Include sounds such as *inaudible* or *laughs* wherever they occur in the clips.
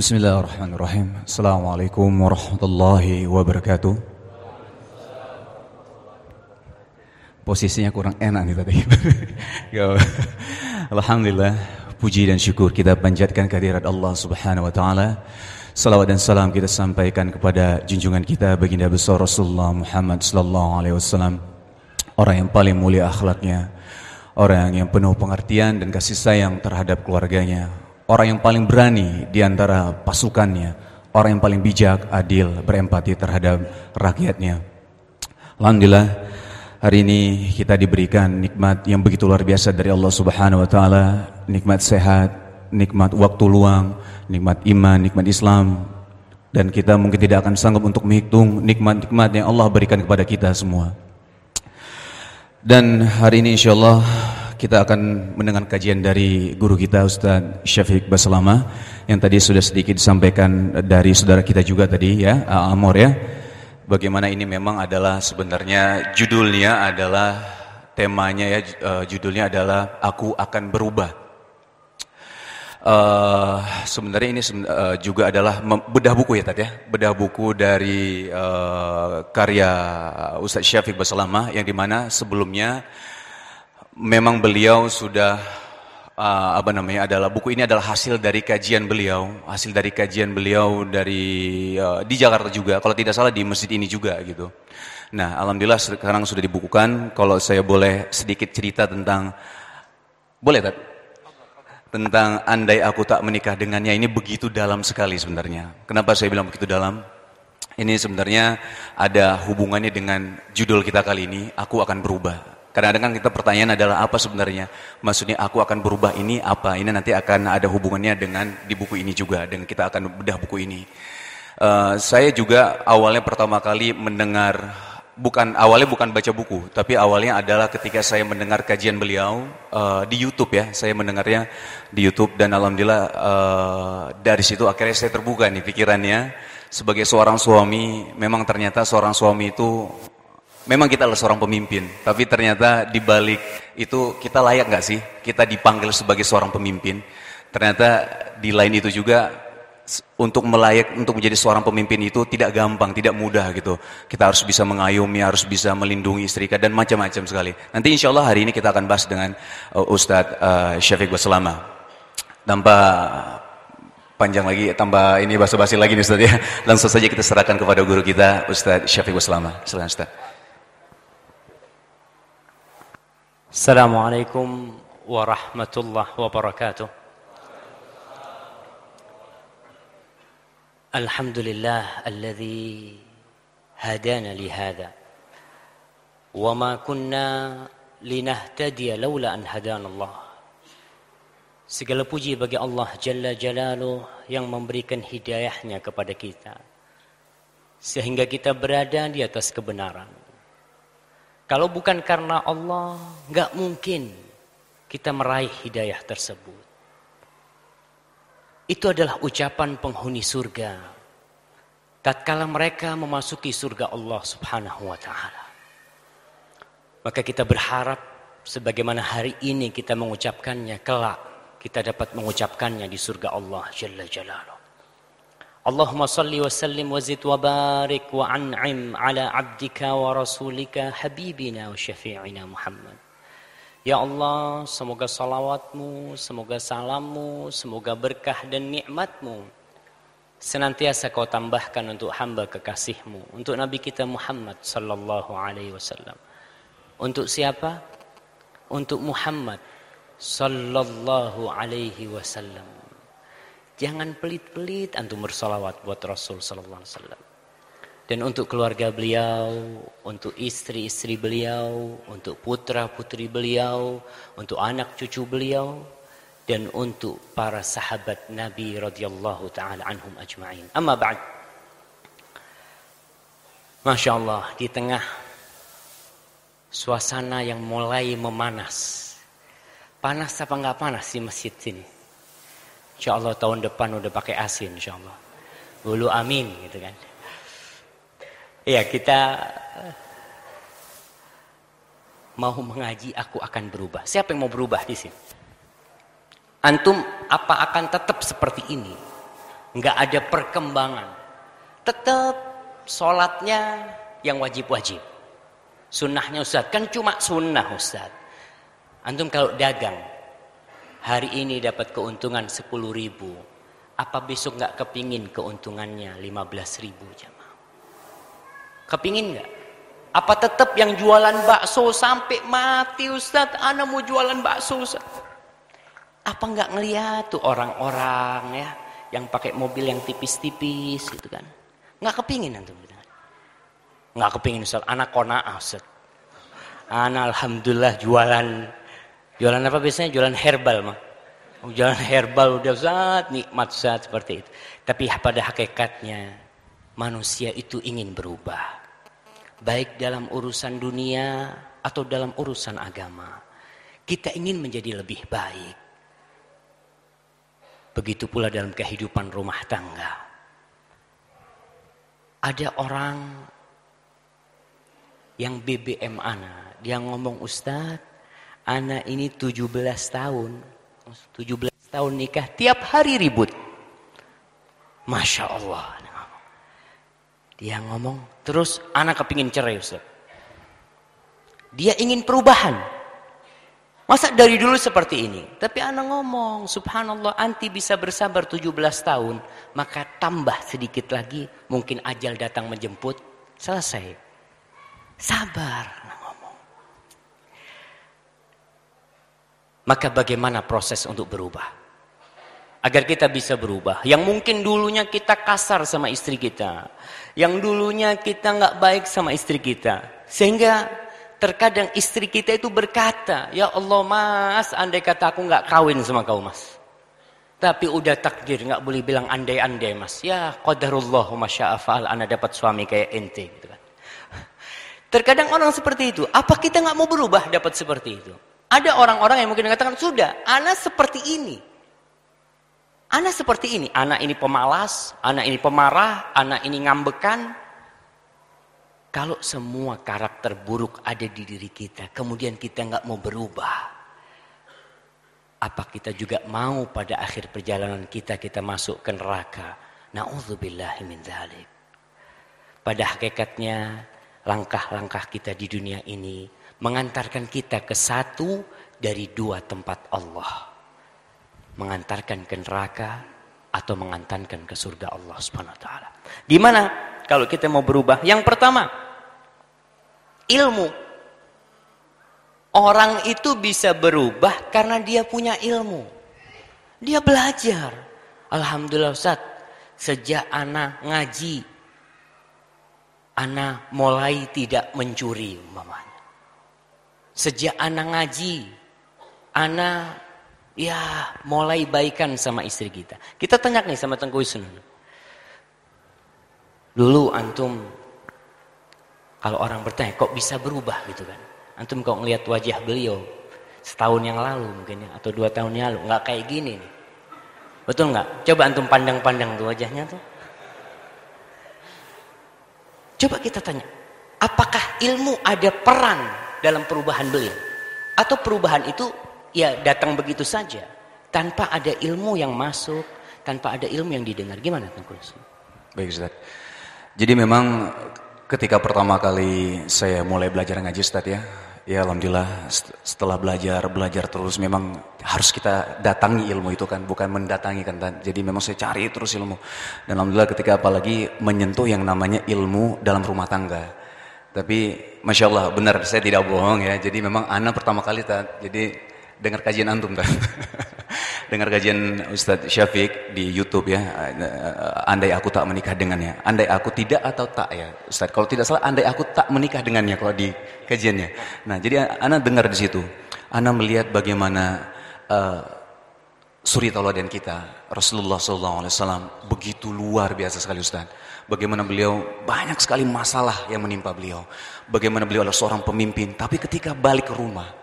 Bismillahirrahmanirrahim. Assalamualaikum warahmatullahi wabarakatuh. Posisinya kurang enak nih tadi. *laughs* Alhamdulillah, puji dan syukur kita panjatkan kehadirat Allah Subhanahu wa taala. Salawat dan salam kita sampaikan kepada junjungan kita baginda besar Rasulullah Muhammad sallallahu alaihi wasallam. Orang yang paling mulia akhlaknya, orang yang penuh pengertian dan kasih sayang terhadap keluarganya, orang yang paling berani di antara pasukannya, orang yang paling bijak, adil, berempati terhadap rakyatnya. Alhamdulillah, hari ini kita diberikan nikmat yang begitu luar biasa dari Allah Subhanahu wa taala, nikmat sehat, nikmat waktu luang, nikmat iman, nikmat Islam dan kita mungkin tidak akan sanggup untuk menghitung nikmat-nikmat yang Allah berikan kepada kita semua. Dan hari ini insyaallah kita akan mendengar kajian dari guru kita Ustaz Syafiq Baslama yang tadi sudah sedikit disampaikan dari saudara kita juga tadi ya Amor ya. Bagaimana ini memang adalah sebenarnya judulnya adalah temanya ya uh, judulnya adalah aku akan berubah. Uh, sebenarnya ini uh, juga adalah bedah buku ya tadi ya, bedah buku dari uh, karya Ustadz Syafiq Basalamah yang di mana sebelumnya memang beliau sudah uh, apa namanya adalah buku ini adalah hasil dari kajian beliau, hasil dari kajian beliau dari uh, di Jakarta juga, kalau tidak salah di masjid ini juga gitu. Nah, alhamdulillah sekarang sudah dibukukan. Kalau saya boleh sedikit cerita tentang boleh tak? tentang andai aku tak menikah dengannya ini begitu dalam sekali sebenarnya. Kenapa saya bilang begitu dalam? Ini sebenarnya ada hubungannya dengan judul kita kali ini, aku akan berubah. Kadang-kadang kita pertanyaan adalah apa sebenarnya? Maksudnya aku akan berubah ini apa? Ini nanti akan ada hubungannya dengan di buku ini juga, dengan kita akan bedah buku ini. Uh, saya juga awalnya pertama kali mendengar bukan awalnya bukan baca buku, tapi awalnya adalah ketika saya mendengar kajian beliau uh, di YouTube ya, saya mendengarnya di YouTube dan alhamdulillah uh, dari situ akhirnya saya terbuka nih pikirannya sebagai seorang suami, memang ternyata seorang suami itu memang kita adalah seorang pemimpin, tapi ternyata di balik itu kita layak nggak sih kita dipanggil sebagai seorang pemimpin? Ternyata di lain itu juga untuk melayak untuk menjadi seorang pemimpin itu tidak gampang, tidak mudah gitu. Kita harus bisa mengayomi, harus bisa melindungi istri kita dan macam-macam sekali. Nanti insya Allah hari ini kita akan bahas dengan uh, Ustadz uh, Syafiq Baslama. Tanpa panjang lagi, tambah ini basa-basi lagi nih Ustadz ya. Langsung saja kita serahkan kepada guru kita Ustadz Syafiq Baslama. Silakan Ustadz. السلام عليكم ورحمة الله وبركاته الحمد لله الذي هدانا لهذا وما كنا لنهتدي لولا أن هدانا الله Segala puji bagi Allah Jalla Jalaluh yang memberikan hidayahnya kepada kita. Sehingga kita berada di atas kebenaran. Kalau bukan karena Allah, nggak mungkin kita meraih hidayah tersebut. Itu adalah ucapan penghuni surga. Tatkala mereka memasuki surga Allah Subhanahu wa taala. Maka kita berharap sebagaimana hari ini kita mengucapkannya kelak kita dapat mengucapkannya di surga Allah Jalla Jalaluh. Wa barik wa an'im ala abdika wa rasulika habibina wa syafi'ina Muhammad. Ya Allah, semoga salawatmu, semoga salammu, semoga berkah dan nikmatmu senantiasa kau tambahkan untuk hamba kekasihmu, untuk Nabi kita Muhammad sallallahu alaihi wasallam. Untuk siapa? Untuk Muhammad sallallahu alaihi wasallam. Jangan pelit-pelit antum bersalawat buat Rasul sallallahu alaihi wasallam dan untuk keluarga beliau, untuk istri-istri beliau, untuk putra-putri beliau, untuk anak cucu beliau dan untuk para sahabat Nabi radhiyallahu taala anhum ajma'in. Amma ba'd. Masya Allah di tengah suasana yang mulai memanas. Panas apa nggak panas di masjid sini? Insya Allah tahun depan udah pakai asin insya Allah. Bulu amin gitu kan. Ya kita mau mengaji aku akan berubah. Siapa yang mau berubah di sini? Antum apa akan tetap seperti ini? nggak ada perkembangan. Tetap sholatnya yang wajib-wajib. Sunnahnya Ustaz, kan cuma sunnah Ustaz. Antum kalau dagang, hari ini dapat keuntungan 10 ribu. Apa besok nggak kepingin keuntungannya 15 ribu jamaah? Kepingin nggak? Apa tetap yang jualan bakso sampai mati Ustaz? Ana mau jualan bakso. Apa nggak ngeliat tuh orang-orang ya yang pakai mobil yang tipis-tipis gitu kan? Nggak kepingin antum. Nggak kepingin Ustaz. Anak kona Ustaz. Anak alhamdulillah jualan jualan apa biasanya? Jualan herbal mah. Jualan herbal udah Ustaz nikmat Ustaz seperti itu. Tapi pada hakikatnya manusia itu ingin berubah baik dalam urusan dunia atau dalam urusan agama. Kita ingin menjadi lebih baik. Begitu pula dalam kehidupan rumah tangga. Ada orang yang BBM ana, dia ngomong Ustadz, anak ini 17 tahun, 17 tahun nikah, tiap hari ribut. Masya Allah. Dia ngomong, terus anak kepingin cerai Ustaz. Dia ingin perubahan. Masa dari dulu seperti ini? Tapi anak ngomong, subhanallah anti bisa bersabar 17 tahun. Maka tambah sedikit lagi, mungkin ajal datang menjemput. Selesai. Sabar, anak ngomong. Maka bagaimana proses untuk berubah? agar kita bisa berubah. Yang mungkin dulunya kita kasar sama istri kita, yang dulunya kita nggak baik sama istri kita, sehingga terkadang istri kita itu berkata, ya Allah mas, andai kata aku nggak kawin sama kau mas. Tapi udah takdir, nggak boleh bilang andai-andai mas. Ya qadarullah masya'afal, anda dapat suami kayak ente. Gitu kan. *laughs* Terkadang orang seperti itu, apa kita nggak mau berubah dapat seperti itu? Ada orang-orang yang mungkin mengatakan, sudah, anak seperti ini. Anak seperti ini, anak ini pemalas, anak ini pemarah, anak ini ngambekan. Kalau semua karakter buruk ada di diri kita, kemudian kita nggak mau berubah, apa kita juga mau pada akhir perjalanan kita kita masuk ke neraka? Nauzubillahi min. Pada hakikatnya langkah-langkah kita di dunia ini mengantarkan kita ke satu dari dua tempat Allah mengantarkan ke neraka atau mengantarkan ke surga Allah Subhanahu wa taala. Gimana kalau kita mau berubah? Yang pertama, ilmu. Orang itu bisa berubah karena dia punya ilmu. Dia belajar. Alhamdulillah Ustaz, sejak anak ngaji, anak mulai tidak mencuri umpamanya. Sejak anak ngaji, anak Ya, mulai baikan sama istri kita. Kita tanya nih sama Tengku Wisnu. Dulu antum kalau orang bertanya kok bisa berubah gitu kan. Antum kok ngelihat wajah beliau setahun yang lalu mungkin ya atau dua tahun yang lalu nggak kayak gini nih. Betul nggak? Coba antum pandang-pandang tuh wajahnya tuh. Coba kita tanya, apakah ilmu ada peran dalam perubahan beliau? Atau perubahan itu ya datang begitu saja tanpa ada ilmu yang masuk, tanpa ada ilmu yang didengar. Gimana Tengku? Baik Ustaz. Jadi memang ketika pertama kali saya mulai belajar ngaji Ustaz ya, ya alhamdulillah setelah belajar belajar terus memang harus kita datangi ilmu itu kan, bukan mendatangi kan. Jadi memang saya cari terus ilmu. Dan alhamdulillah ketika apalagi menyentuh yang namanya ilmu dalam rumah tangga. Tapi masya Allah benar saya tidak bohong ya. Jadi memang anak pertama kali jadi dengar kajian antum kan *laughs* dengar kajian Ustadz Syafiq di YouTube ya. Andai aku tak menikah dengannya. Andai aku tidak atau tak ya Ustadz. Kalau tidak salah andai aku tak menikah dengannya kalau di kajiannya. Nah jadi anak dengar di situ. Anak melihat bagaimana uh, suri tauladan kita Rasulullah SAW begitu luar biasa sekali Ustaz bagaimana beliau banyak sekali masalah yang menimpa beliau bagaimana beliau adalah seorang pemimpin tapi ketika balik ke rumah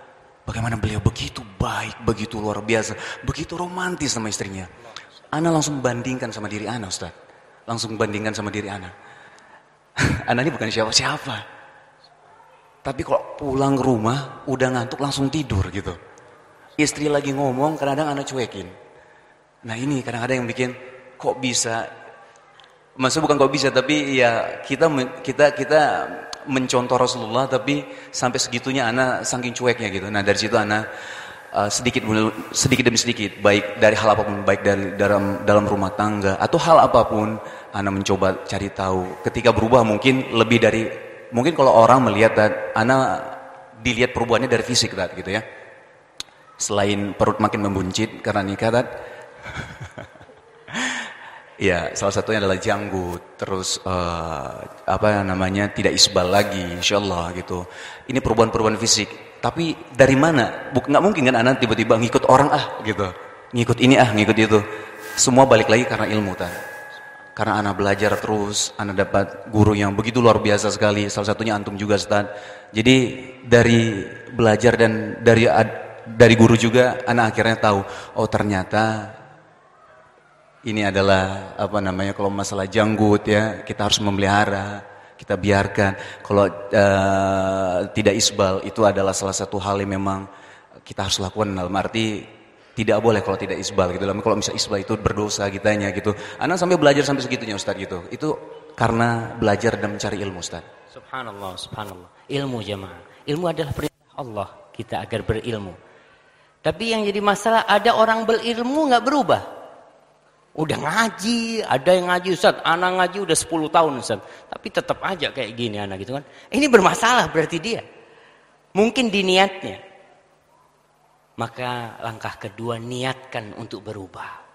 Bagaimana beliau begitu baik, begitu luar biasa, begitu romantis sama istrinya. Ana langsung bandingkan sama diri Ana Ustaz. Langsung bandingkan sama diri Ana. *laughs* Ana ini bukan siapa-siapa. Tapi kalau pulang rumah, udah ngantuk langsung tidur gitu. Istri lagi ngomong, kadang-kadang Ana cuekin. Nah ini kadang-kadang yang bikin, kok bisa maksud bukan kok bisa tapi ya kita kita kita mencontoh Rasulullah tapi sampai segitunya anak saking cueknya gitu. Nah dari situ anak uh, sedikit sedikit demi sedikit baik dari hal apa pun baik dari dalam dalam rumah tangga atau hal apa pun anak mencoba cari tahu. Ketika berubah mungkin lebih dari mungkin kalau orang melihat dan anak dilihat perubahannya dari fisik dat gitu ya. Selain perut makin membuncit karena nikah dat Ya, salah satunya adalah janggut, terus uh, apa namanya tidak isbal lagi, insya Allah gitu. Ini perubahan-perubahan fisik. Tapi dari mana? Buk, nggak mungkin kan anak tiba-tiba ngikut orang ah gitu, ngikut ini ah, ngikut itu. Semua balik lagi karena ilmu tadi. Karena anak belajar terus, anak dapat guru yang begitu luar biasa sekali. Salah satunya antum juga Ustaz. Jadi dari belajar dan dari dari guru juga anak akhirnya tahu, oh ternyata ini adalah apa namanya kalau masalah janggut ya kita harus memelihara kita biarkan. Kalau uh, tidak isbal itu adalah salah satu hal yang memang kita harus lakukan. Dalam arti tidak boleh kalau tidak isbal gitu. Kalau misalnya isbal itu berdosa kitanya gitu. Anak sampai belajar sampai segitunya Ustaz gitu. Itu karena belajar dan mencari ilmu Ustaz subhanallah subhanallah. Ilmu jemaah. Ilmu adalah perintah Allah kita agar berilmu. Tapi yang jadi masalah ada orang berilmu nggak berubah Udah ngaji, ada yang ngaji Ustaz, anak ngaji udah 10 tahun Ustaz. Tapi tetap aja kayak gini anak gitu kan. Ini bermasalah berarti dia. Mungkin di niatnya. Maka langkah kedua niatkan untuk berubah.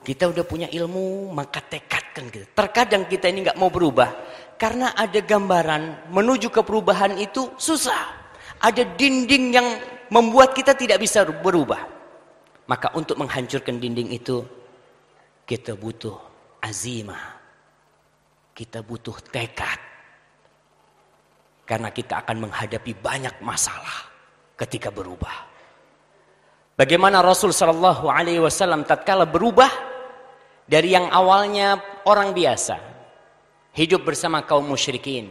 Kita udah punya ilmu, maka tekadkan gitu. Terkadang kita ini nggak mau berubah karena ada gambaran menuju ke perubahan itu susah. Ada dinding yang membuat kita tidak bisa berubah. Maka untuk menghancurkan dinding itu kita butuh azimah. Kita butuh tekad. Karena kita akan menghadapi banyak masalah ketika berubah. Bagaimana Rasul Shallallahu Alaihi Wasallam tatkala berubah dari yang awalnya orang biasa hidup bersama kaum musyrikin.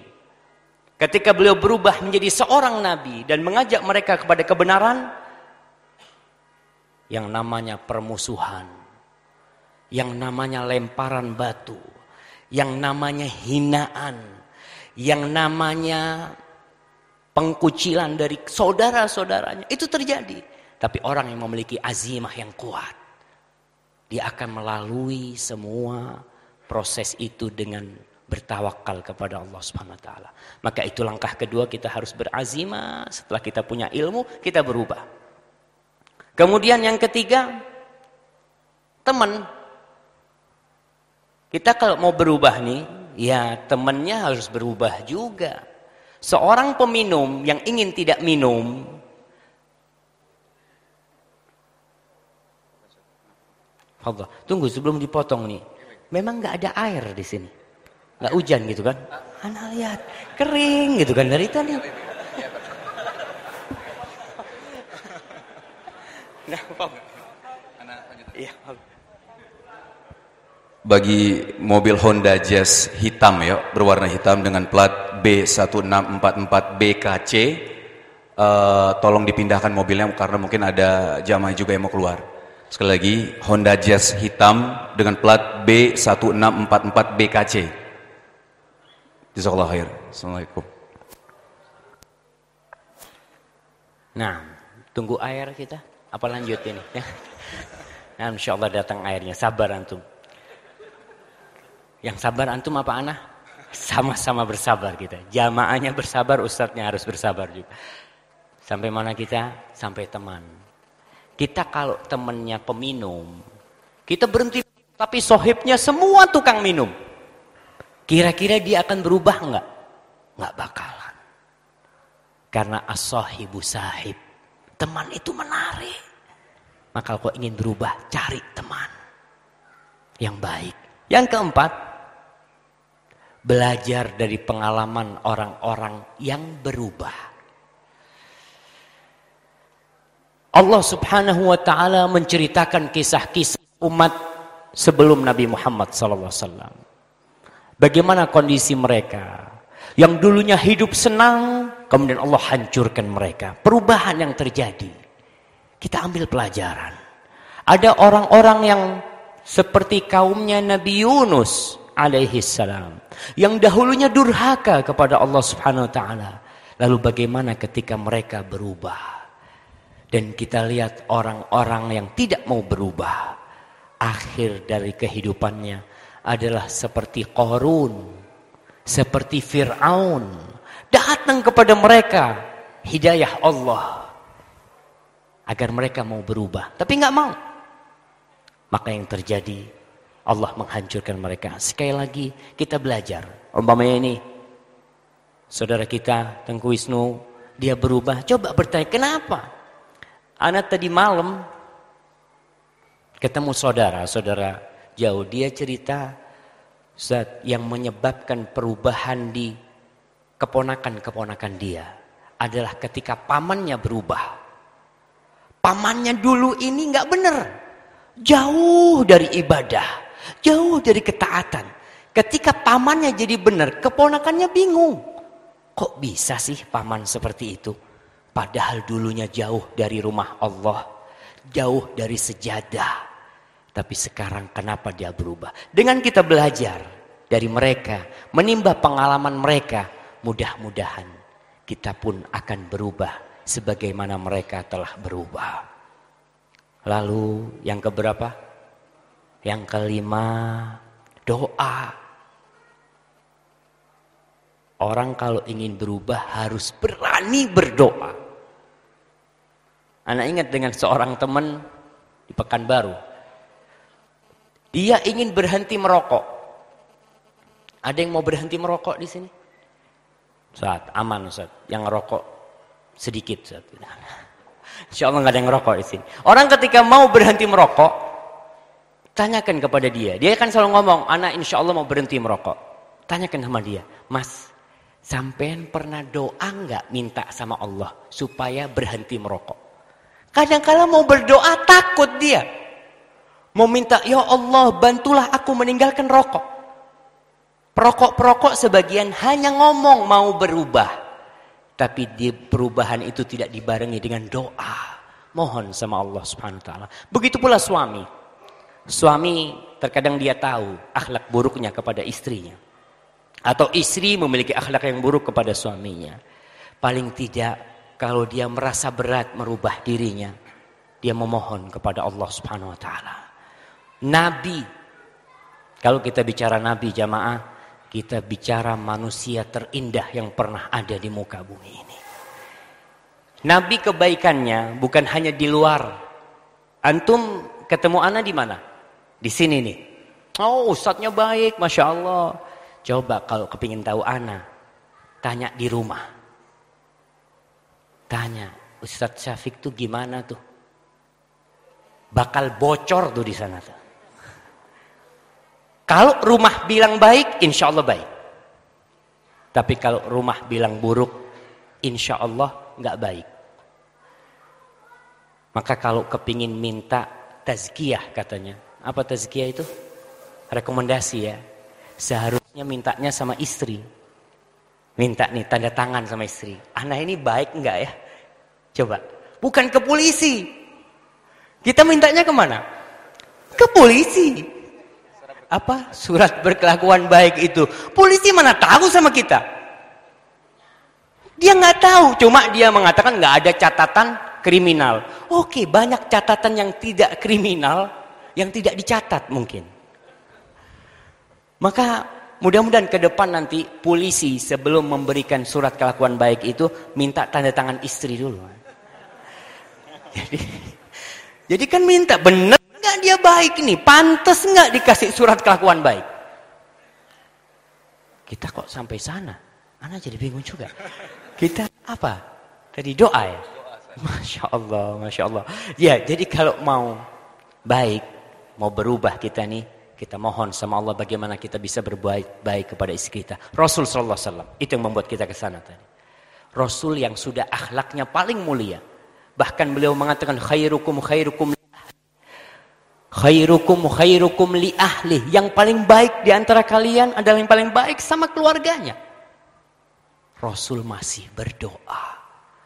Ketika beliau berubah menjadi seorang nabi dan mengajak mereka kepada kebenaran, yang namanya permusuhan, yang namanya lemparan batu, yang namanya hinaan, yang namanya pengkucilan dari saudara-saudaranya. Itu terjadi. Tapi orang yang memiliki azimah yang kuat, dia akan melalui semua proses itu dengan bertawakal kepada Allah Subhanahu wa taala. Maka itu langkah kedua kita harus berazimah setelah kita punya ilmu, kita berubah. Kemudian yang ketiga, teman. Kita kalau mau berubah nih, ya temannya harus berubah juga. Seorang peminum yang ingin tidak minum, Allah, tunggu sebelum dipotong nih. Memang nggak ada air di sini, nggak hujan gitu kan? Anda lihat kering gitu kan dari tadi. Nah, Iya, Bagi mobil Honda Jazz hitam ya, berwarna hitam dengan plat B1644BKC, uh, tolong dipindahkan mobilnya karena mungkin ada jamaah juga yang mau keluar. Sekali lagi, Honda Jazz hitam dengan plat B1644BKC. Jazakallah khair. Assalamualaikum. Nah, tunggu air kita. Apa lanjut ini? *laughs* Nah, insya Allah datang airnya. Sabar antum. Yang sabar antum apa anak? Sama-sama bersabar kita. Jamaahnya bersabar, ustadznya harus bersabar juga. Sampai mana kita? Sampai teman. Kita kalau temannya peminum, kita berhenti. Tapi sohibnya semua tukang minum. Kira-kira dia akan berubah enggak? Enggak bakalan. Karena as-sahibu sahib. Teman itu menarik. Maka kalau ingin berubah, cari teman yang baik. Yang keempat, belajar dari pengalaman orang-orang yang berubah. Allah Subhanahu wa taala menceritakan kisah-kisah umat sebelum Nabi Muhammad wasallam. Bagaimana kondisi mereka? Yang dulunya hidup senang, kemudian Allah hancurkan mereka. Perubahan yang terjadi. Kita ambil pelajaran. Ada orang-orang yang seperti kaumnya Nabi Yunus alaihi salam yang dahulunya durhaka kepada Allah Subhanahu wa taala. Lalu bagaimana ketika mereka berubah? Dan kita lihat orang-orang yang tidak mau berubah. Akhir dari kehidupannya adalah seperti Korun. Seperti Fir'aun. Datang kepada mereka hidayah Allah. Agar mereka mau berubah. Tapi nggak mau. Maka yang terjadi Allah menghancurkan mereka. Sekali lagi kita belajar. Umpamanya ini saudara kita Tengku Wisnu dia berubah. Coba bertanya kenapa? Anak tadi malam ketemu saudara, saudara jauh dia cerita yang menyebabkan perubahan di keponakan-keponakan dia adalah ketika pamannya berubah. Pamannya dulu ini nggak benar, jauh dari ibadah Jauh dari ketaatan. Ketika pamannya jadi benar, keponakannya bingung. Kok bisa sih paman seperti itu? Padahal dulunya jauh dari rumah Allah. Jauh dari sejadah. Tapi sekarang kenapa dia berubah? Dengan kita belajar dari mereka, menimba pengalaman mereka, mudah-mudahan kita pun akan berubah sebagaimana mereka telah berubah. Lalu yang keberapa? Yang kelima, doa. Orang kalau ingin berubah harus berani berdoa. Anak ingat dengan seorang teman di Pekanbaru. Dia ingin berhenti merokok. Ada yang mau berhenti merokok di sini? Saat aman Ustaz. Yang rokok sedikit. Insya Allah nggak ada yang ngerokok di sini. Orang ketika mau berhenti merokok, Tanyakan kepada dia. Dia kan selalu ngomong, anak insya Allah mau berhenti merokok. Tanyakan sama dia, mas, sampean pernah doa nggak minta sama Allah supaya berhenti merokok? Kadang-kala mau berdoa takut dia. Mau minta, ya Allah bantulah aku meninggalkan rokok. Perokok-perokok sebagian hanya ngomong mau berubah. Tapi di perubahan itu tidak dibarengi dengan doa. Mohon sama Allah subhanahu wa ta'ala. Begitu pula suami. Suami terkadang dia tahu akhlak buruknya kepada istrinya. Atau istri memiliki akhlak yang buruk kepada suaminya. Paling tidak kalau dia merasa berat merubah dirinya, dia memohon kepada Allah Subhanahu wa taala. Nabi kalau kita bicara nabi jamaah, kita bicara manusia terindah yang pernah ada di muka bumi ini. Nabi kebaikannya bukan hanya di luar. Antum ketemu anak di mana? Di sini nih. Oh ustadznya baik, Masya Allah. Coba kalau kepingin tahu anak. Tanya di rumah. Tanya, Ustadz Syafiq tuh gimana tuh? Bakal bocor tuh di sana tuh. Kalau rumah bilang baik, insya Allah baik. Tapi kalau rumah bilang buruk, insya Allah nggak baik. Maka kalau kepingin minta tazkiyah katanya, apa tazkiyah itu? Rekomendasi ya. Seharusnya mintanya sama istri. Minta nih tanda tangan sama istri. Anak ini baik enggak ya? Coba. Bukan ke polisi. Kita mintanya ke mana? Ke polisi. Apa? Surat berkelakuan baik itu. Polisi mana tahu sama kita? Dia nggak tahu. Cuma dia mengatakan nggak ada catatan kriminal. Oke, banyak catatan yang tidak kriminal yang tidak dicatat mungkin. Maka mudah-mudahan ke depan nanti polisi sebelum memberikan surat kelakuan baik itu minta tanda tangan istri dulu. *laughs* Jadi, jadi kan minta benar nggak dia baik nih, pantas nggak dikasih surat kelakuan baik. Kita kok sampai sana? Anak jadi bingung juga. Kita apa? Tadi doa ya. Masya Allah, Masya Allah. Ya, jadi kalau mau baik, mau berubah kita nih, kita mohon sama Allah bagaimana kita bisa berbuat baik kepada istri kita. Rasul sallallahu alaihi wasallam itu yang membuat kita ke sana tadi. Rasul yang sudah akhlaknya paling mulia. Bahkan beliau mengatakan khairukum khairukum Khairukum khairukum li ahli. Yang paling baik di antara kalian adalah yang paling baik sama keluarganya. Rasul masih berdoa.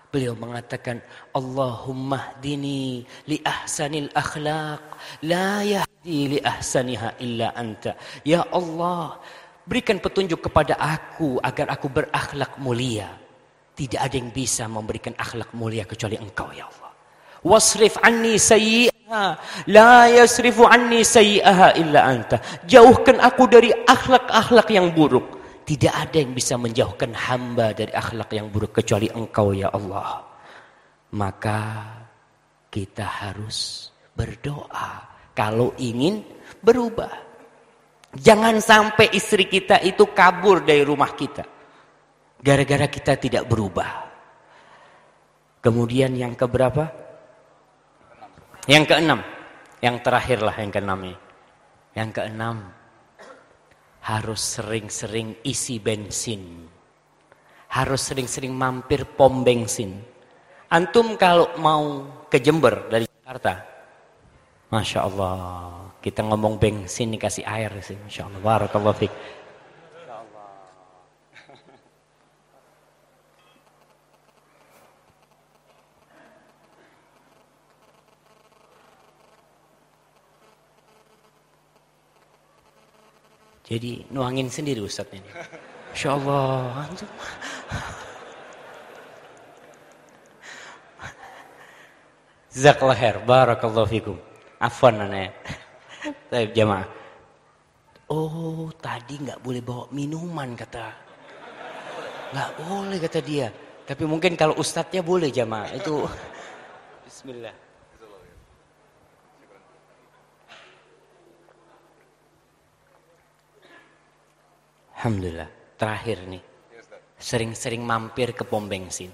Beliau mengatakan, Allahumma dini li ahsanil akhlaq, la yahdi li ahsaniha illa anta. Ya Allah, berikan petunjuk kepada aku agar aku berakhlak mulia. Tidak ada yang bisa memberikan akhlak mulia kecuali engkau ya Allah. Wasrif anni la yasrifu anni sayyi'aha illa anta. Jauhkan aku dari akhlak-akhlak yang buruk tidak ada yang bisa menjauhkan hamba dari akhlak yang buruk kecuali engkau ya Allah. Maka kita harus berdoa kalau ingin berubah. Jangan sampai istri kita itu kabur dari rumah kita. Gara-gara kita tidak berubah. Kemudian yang keberapa? Yang keenam. Yang terakhirlah yang keenam ini. Yang keenam harus sering-sering isi bensin. Harus sering-sering mampir pom bensin. Antum kalau mau ke Jember dari Jakarta, Masya Allah, kita ngomong bensin dikasih air sih, Masya Allah, fiqh. Jadi nuangin sendiri Ustadz ini. Insya Allah. Khair. Barakallahu fikum. Afwan nana. Baik jamaah. Oh tadi nggak boleh bawa minuman kata. Nggak boleh kata dia. Tapi mungkin kalau ustadznya boleh jamaah. Itu Bismillah. Alhamdulillah. Terakhir nih. Sering-sering mampir ke pom bensin.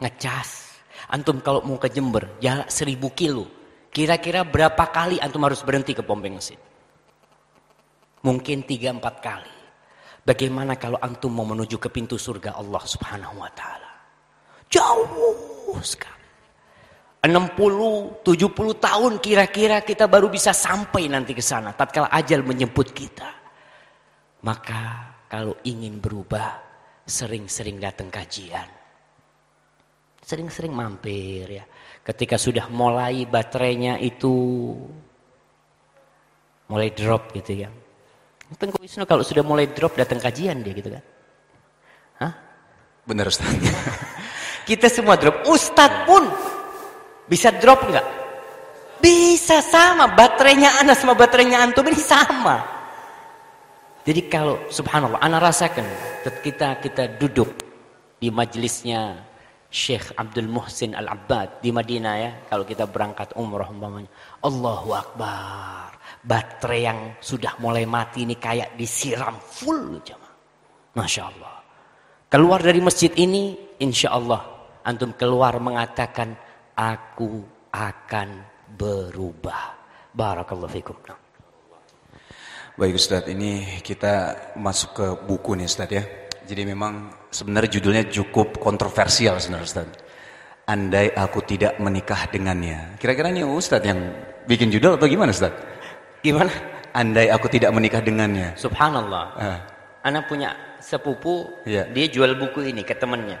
Ngecas. Antum kalau mau ke Jember, jarak seribu kilo. Kira-kira berapa kali antum harus berhenti ke pom bensin? Mungkin tiga empat kali. Bagaimana kalau antum mau menuju ke pintu surga Allah subhanahu wa ta'ala? Jauh sekali. 60, 70 tahun kira-kira kita baru bisa sampai nanti ke sana. Tatkala ajal menyebut kita. Maka kalau ingin berubah, sering-sering datang kajian. Sering-sering mampir ya. Ketika sudah mulai baterainya itu mulai drop gitu ya. Tengku Wisnu kalau sudah mulai drop datang kajian dia gitu kan. Hah? Benar Ustaz. *laughs* Kita semua drop. Ustadz pun bisa drop enggak? Bisa sama. Baterainya Anas sama baterainya Antum ini sama. Jadi kalau subhanallah, anak rasakan ketika kita duduk di majelisnya Syekh Abdul Muhsin Al-Abbad di Madinah ya, kalau kita berangkat umroh umpamanya, Allahu Akbar. Baterai yang sudah mulai mati ini kayak disiram full jemaah. Masya Allah. Keluar dari masjid ini, insya Allah antum keluar mengatakan, aku akan berubah. Barakallahu fikum. Baik Ustadz, ini kita masuk ke buku nih Ustadz ya. Jadi memang sebenarnya judulnya cukup kontroversial sebenarnya Ustadz. Andai aku tidak menikah dengannya. Kira-kira ini Ustadz yang bikin judul atau gimana Ustadz? Gimana? Andai aku tidak menikah dengannya. Subhanallah. Ah. Anak punya sepupu, ya. dia jual buku ini ke temannya.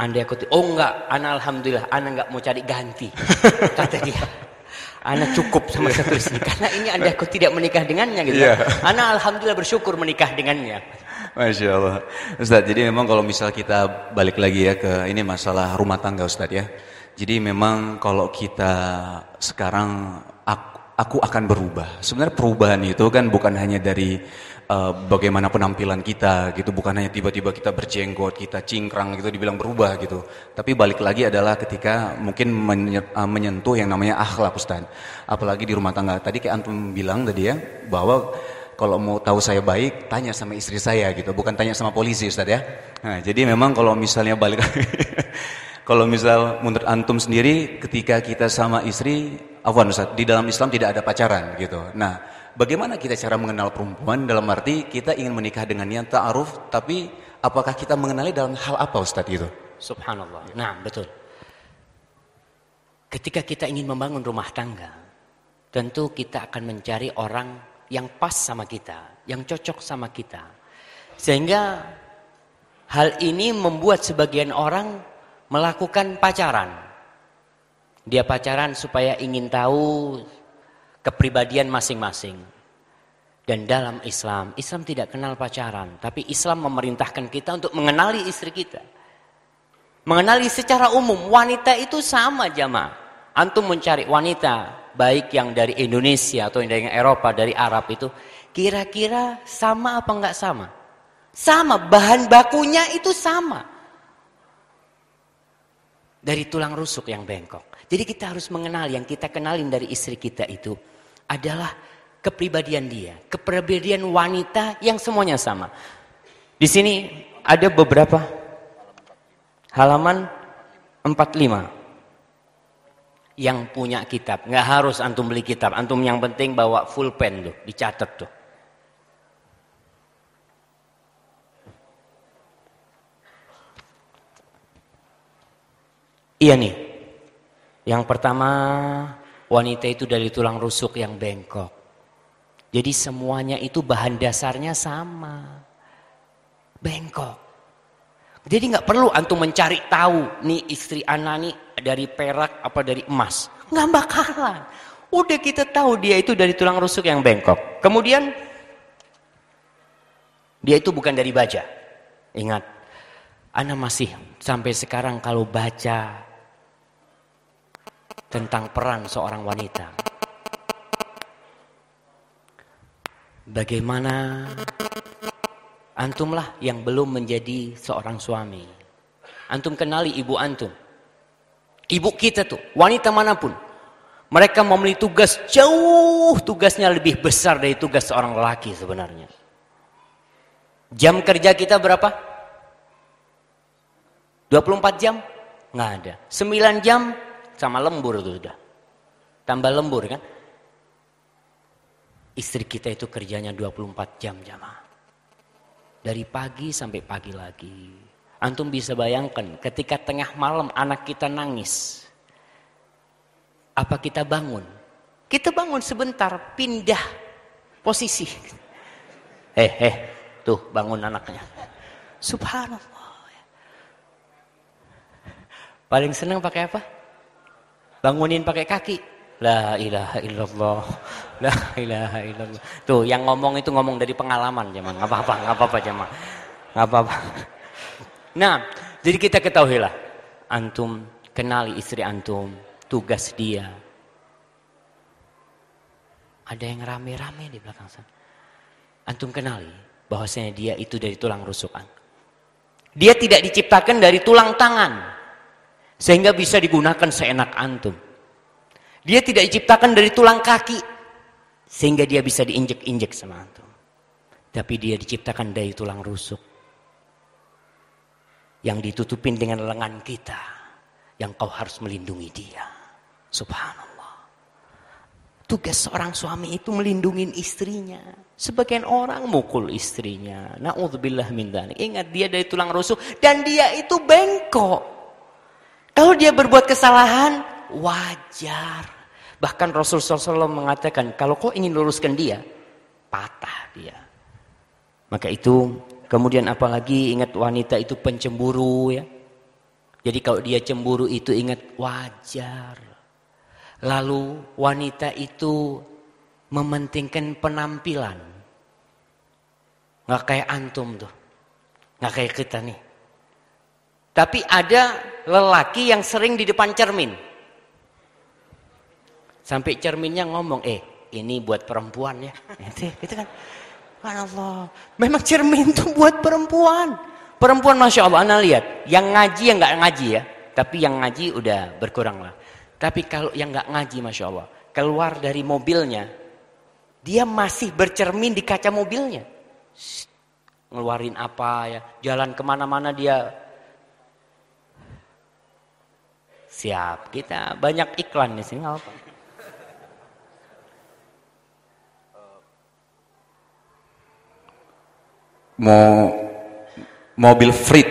Andai aku oh enggak, anak alhamdulillah, anak enggak mau cari ganti. *laughs* Kata dia. Anak cukup sama satu istri karena ini anda aku tidak menikah dengannya gitu. Yeah. Anak alhamdulillah bersyukur menikah dengannya. Masya Allah. Ustaz, jadi memang kalau misal kita balik lagi ya ke ini masalah rumah tangga Ustaz ya. Jadi memang kalau kita sekarang aku, aku akan berubah. Sebenarnya perubahan itu kan bukan hanya dari uh, bagaimana penampilan kita gitu bukan hanya tiba-tiba kita berjenggot kita cingkrang gitu dibilang berubah gitu. Tapi balik lagi adalah ketika mungkin eh, menyentuh yang namanya akhlak Ustaz. Apalagi di rumah tangga. Tadi kayak antum bilang tadi ya bahwa kalau mau tahu saya baik tanya sama istri saya gitu bukan tanya sama polisi Ustaz ya. Nah, jadi memang kalau misalnya balik *laughs* kalau misal menurut antum sendiri ketika kita sama istri afwan Ustaz di dalam Islam tidak ada pacaran gitu. Nah Bagaimana kita cara mengenal perempuan dalam arti kita ingin menikah dengannya ta'aruf tapi apakah kita mengenali dalam hal apa Ustaz itu? Subhanallah. Nah, betul. Ketika kita ingin membangun rumah tangga, tentu kita akan mencari orang yang pas sama kita, yang cocok sama kita. Sehingga hal ini membuat sebagian orang melakukan pacaran. Dia pacaran supaya ingin tahu kepribadian masing-masing. Dan dalam Islam, Islam tidak kenal pacaran, tapi Islam memerintahkan kita untuk mengenali istri kita. Mengenali secara umum, wanita itu sama jamaah. Antum mencari wanita, baik yang dari Indonesia atau yang dari Eropa, dari Arab itu, kira-kira sama apa enggak sama? Sama, bahan bakunya itu sama. Dari tulang rusuk yang bengkok. Jadi kita harus mengenal yang kita kenalin dari istri kita itu adalah kepribadian dia, kepribadian wanita yang semuanya sama. Di sini ada beberapa halaman 45 yang punya kitab. Nggak harus antum beli kitab, antum yang penting bawa full pen tuh, dicatat tuh. Iya nih. Yang pertama, wanita itu dari tulang rusuk yang bengkok. Jadi semuanya itu bahan dasarnya sama. Bengkok. Jadi nggak perlu antum mencari tahu nih istri anak nih dari perak apa dari emas. Nggak bakalan. Udah kita tahu dia itu dari tulang rusuk yang bengkok. Kemudian dia itu bukan dari baja. Ingat, Ana masih sampai sekarang kalau baca tentang peran seorang wanita. Bagaimana antumlah yang belum menjadi seorang suami. Antum kenali ibu antum. Ibu kita tuh, wanita mana pun. Mereka memiliki tugas jauh tugasnya lebih besar dari tugas seorang lelaki sebenarnya. Jam kerja kita berapa? 24 jam? Nggak ada. 9 jam sama lembur itu sudah. Tambah lembur kan? Istri kita itu kerjanya 24 jam jamaah. Dari pagi sampai pagi lagi. Antum bisa bayangkan ketika tengah malam anak kita nangis. Apa kita bangun? Kita bangun sebentar, pindah posisi. *laughs* Eh, eh, tuh bangun anaknya. Subhanallah. Paling senang pakai apa? Bangunin pakai kaki. La ilaha illallah. La ilaha illallah. Tuh yang ngomong itu ngomong dari pengalaman zaman. Gak apa-apa, gak apa-apa zaman. Gak apa-apa. Nah, jadi kita ketahuilah. Antum kenali istri antum. Tugas dia. Ada yang rame-rame di belakang sana. Antum kenali bahwasanya dia itu dari tulang rusukan. Dia tidak diciptakan dari tulang tangan. Sehingga bisa digunakan seenak antum. Dia tidak diciptakan dari tulang kaki. Sehingga dia bisa diinjek-injek sama antum. Tapi dia diciptakan dari tulang rusuk. Yang ditutupin dengan lengan kita. Yang kau harus melindungi dia. Subhanallah. Tugas seorang suami itu melindungi istrinya. Sebagian orang mukul istrinya. Na'udzubillah min Ingat dia dari tulang rusuk. Dan dia itu bengkok. Kalau dia berbuat kesalahan, wajar. Bahkan Rasulullah SAW mengatakan, kalau kau ingin luruskan dia, patah dia. Maka itu, kemudian apalagi ingat wanita itu pencemburu ya. Jadi kalau dia cemburu itu ingat wajar. Lalu wanita itu mementingkan penampilan. Nggak kayak antum tuh. Nggak kayak kita nih. Tapi ada lelaki yang sering di depan cermin. Sampai cerminnya ngomong, eh ini buat perempuan ya. *laughs* Itu, itu kan. Allah. Memang cermin itu buat perempuan. Perempuan Masya Allah, anda lihat. Yang ngaji yang nggak ngaji ya. Tapi yang ngaji udah berkurang lah. Tapi kalau yang nggak ngaji Masya Allah. Keluar dari mobilnya. Dia masih bercermin di kaca mobilnya. ngeluarin apa ya. Jalan ke mana-mana dia Siap, kita banyak iklan di sini apa? Mau mobil Freed,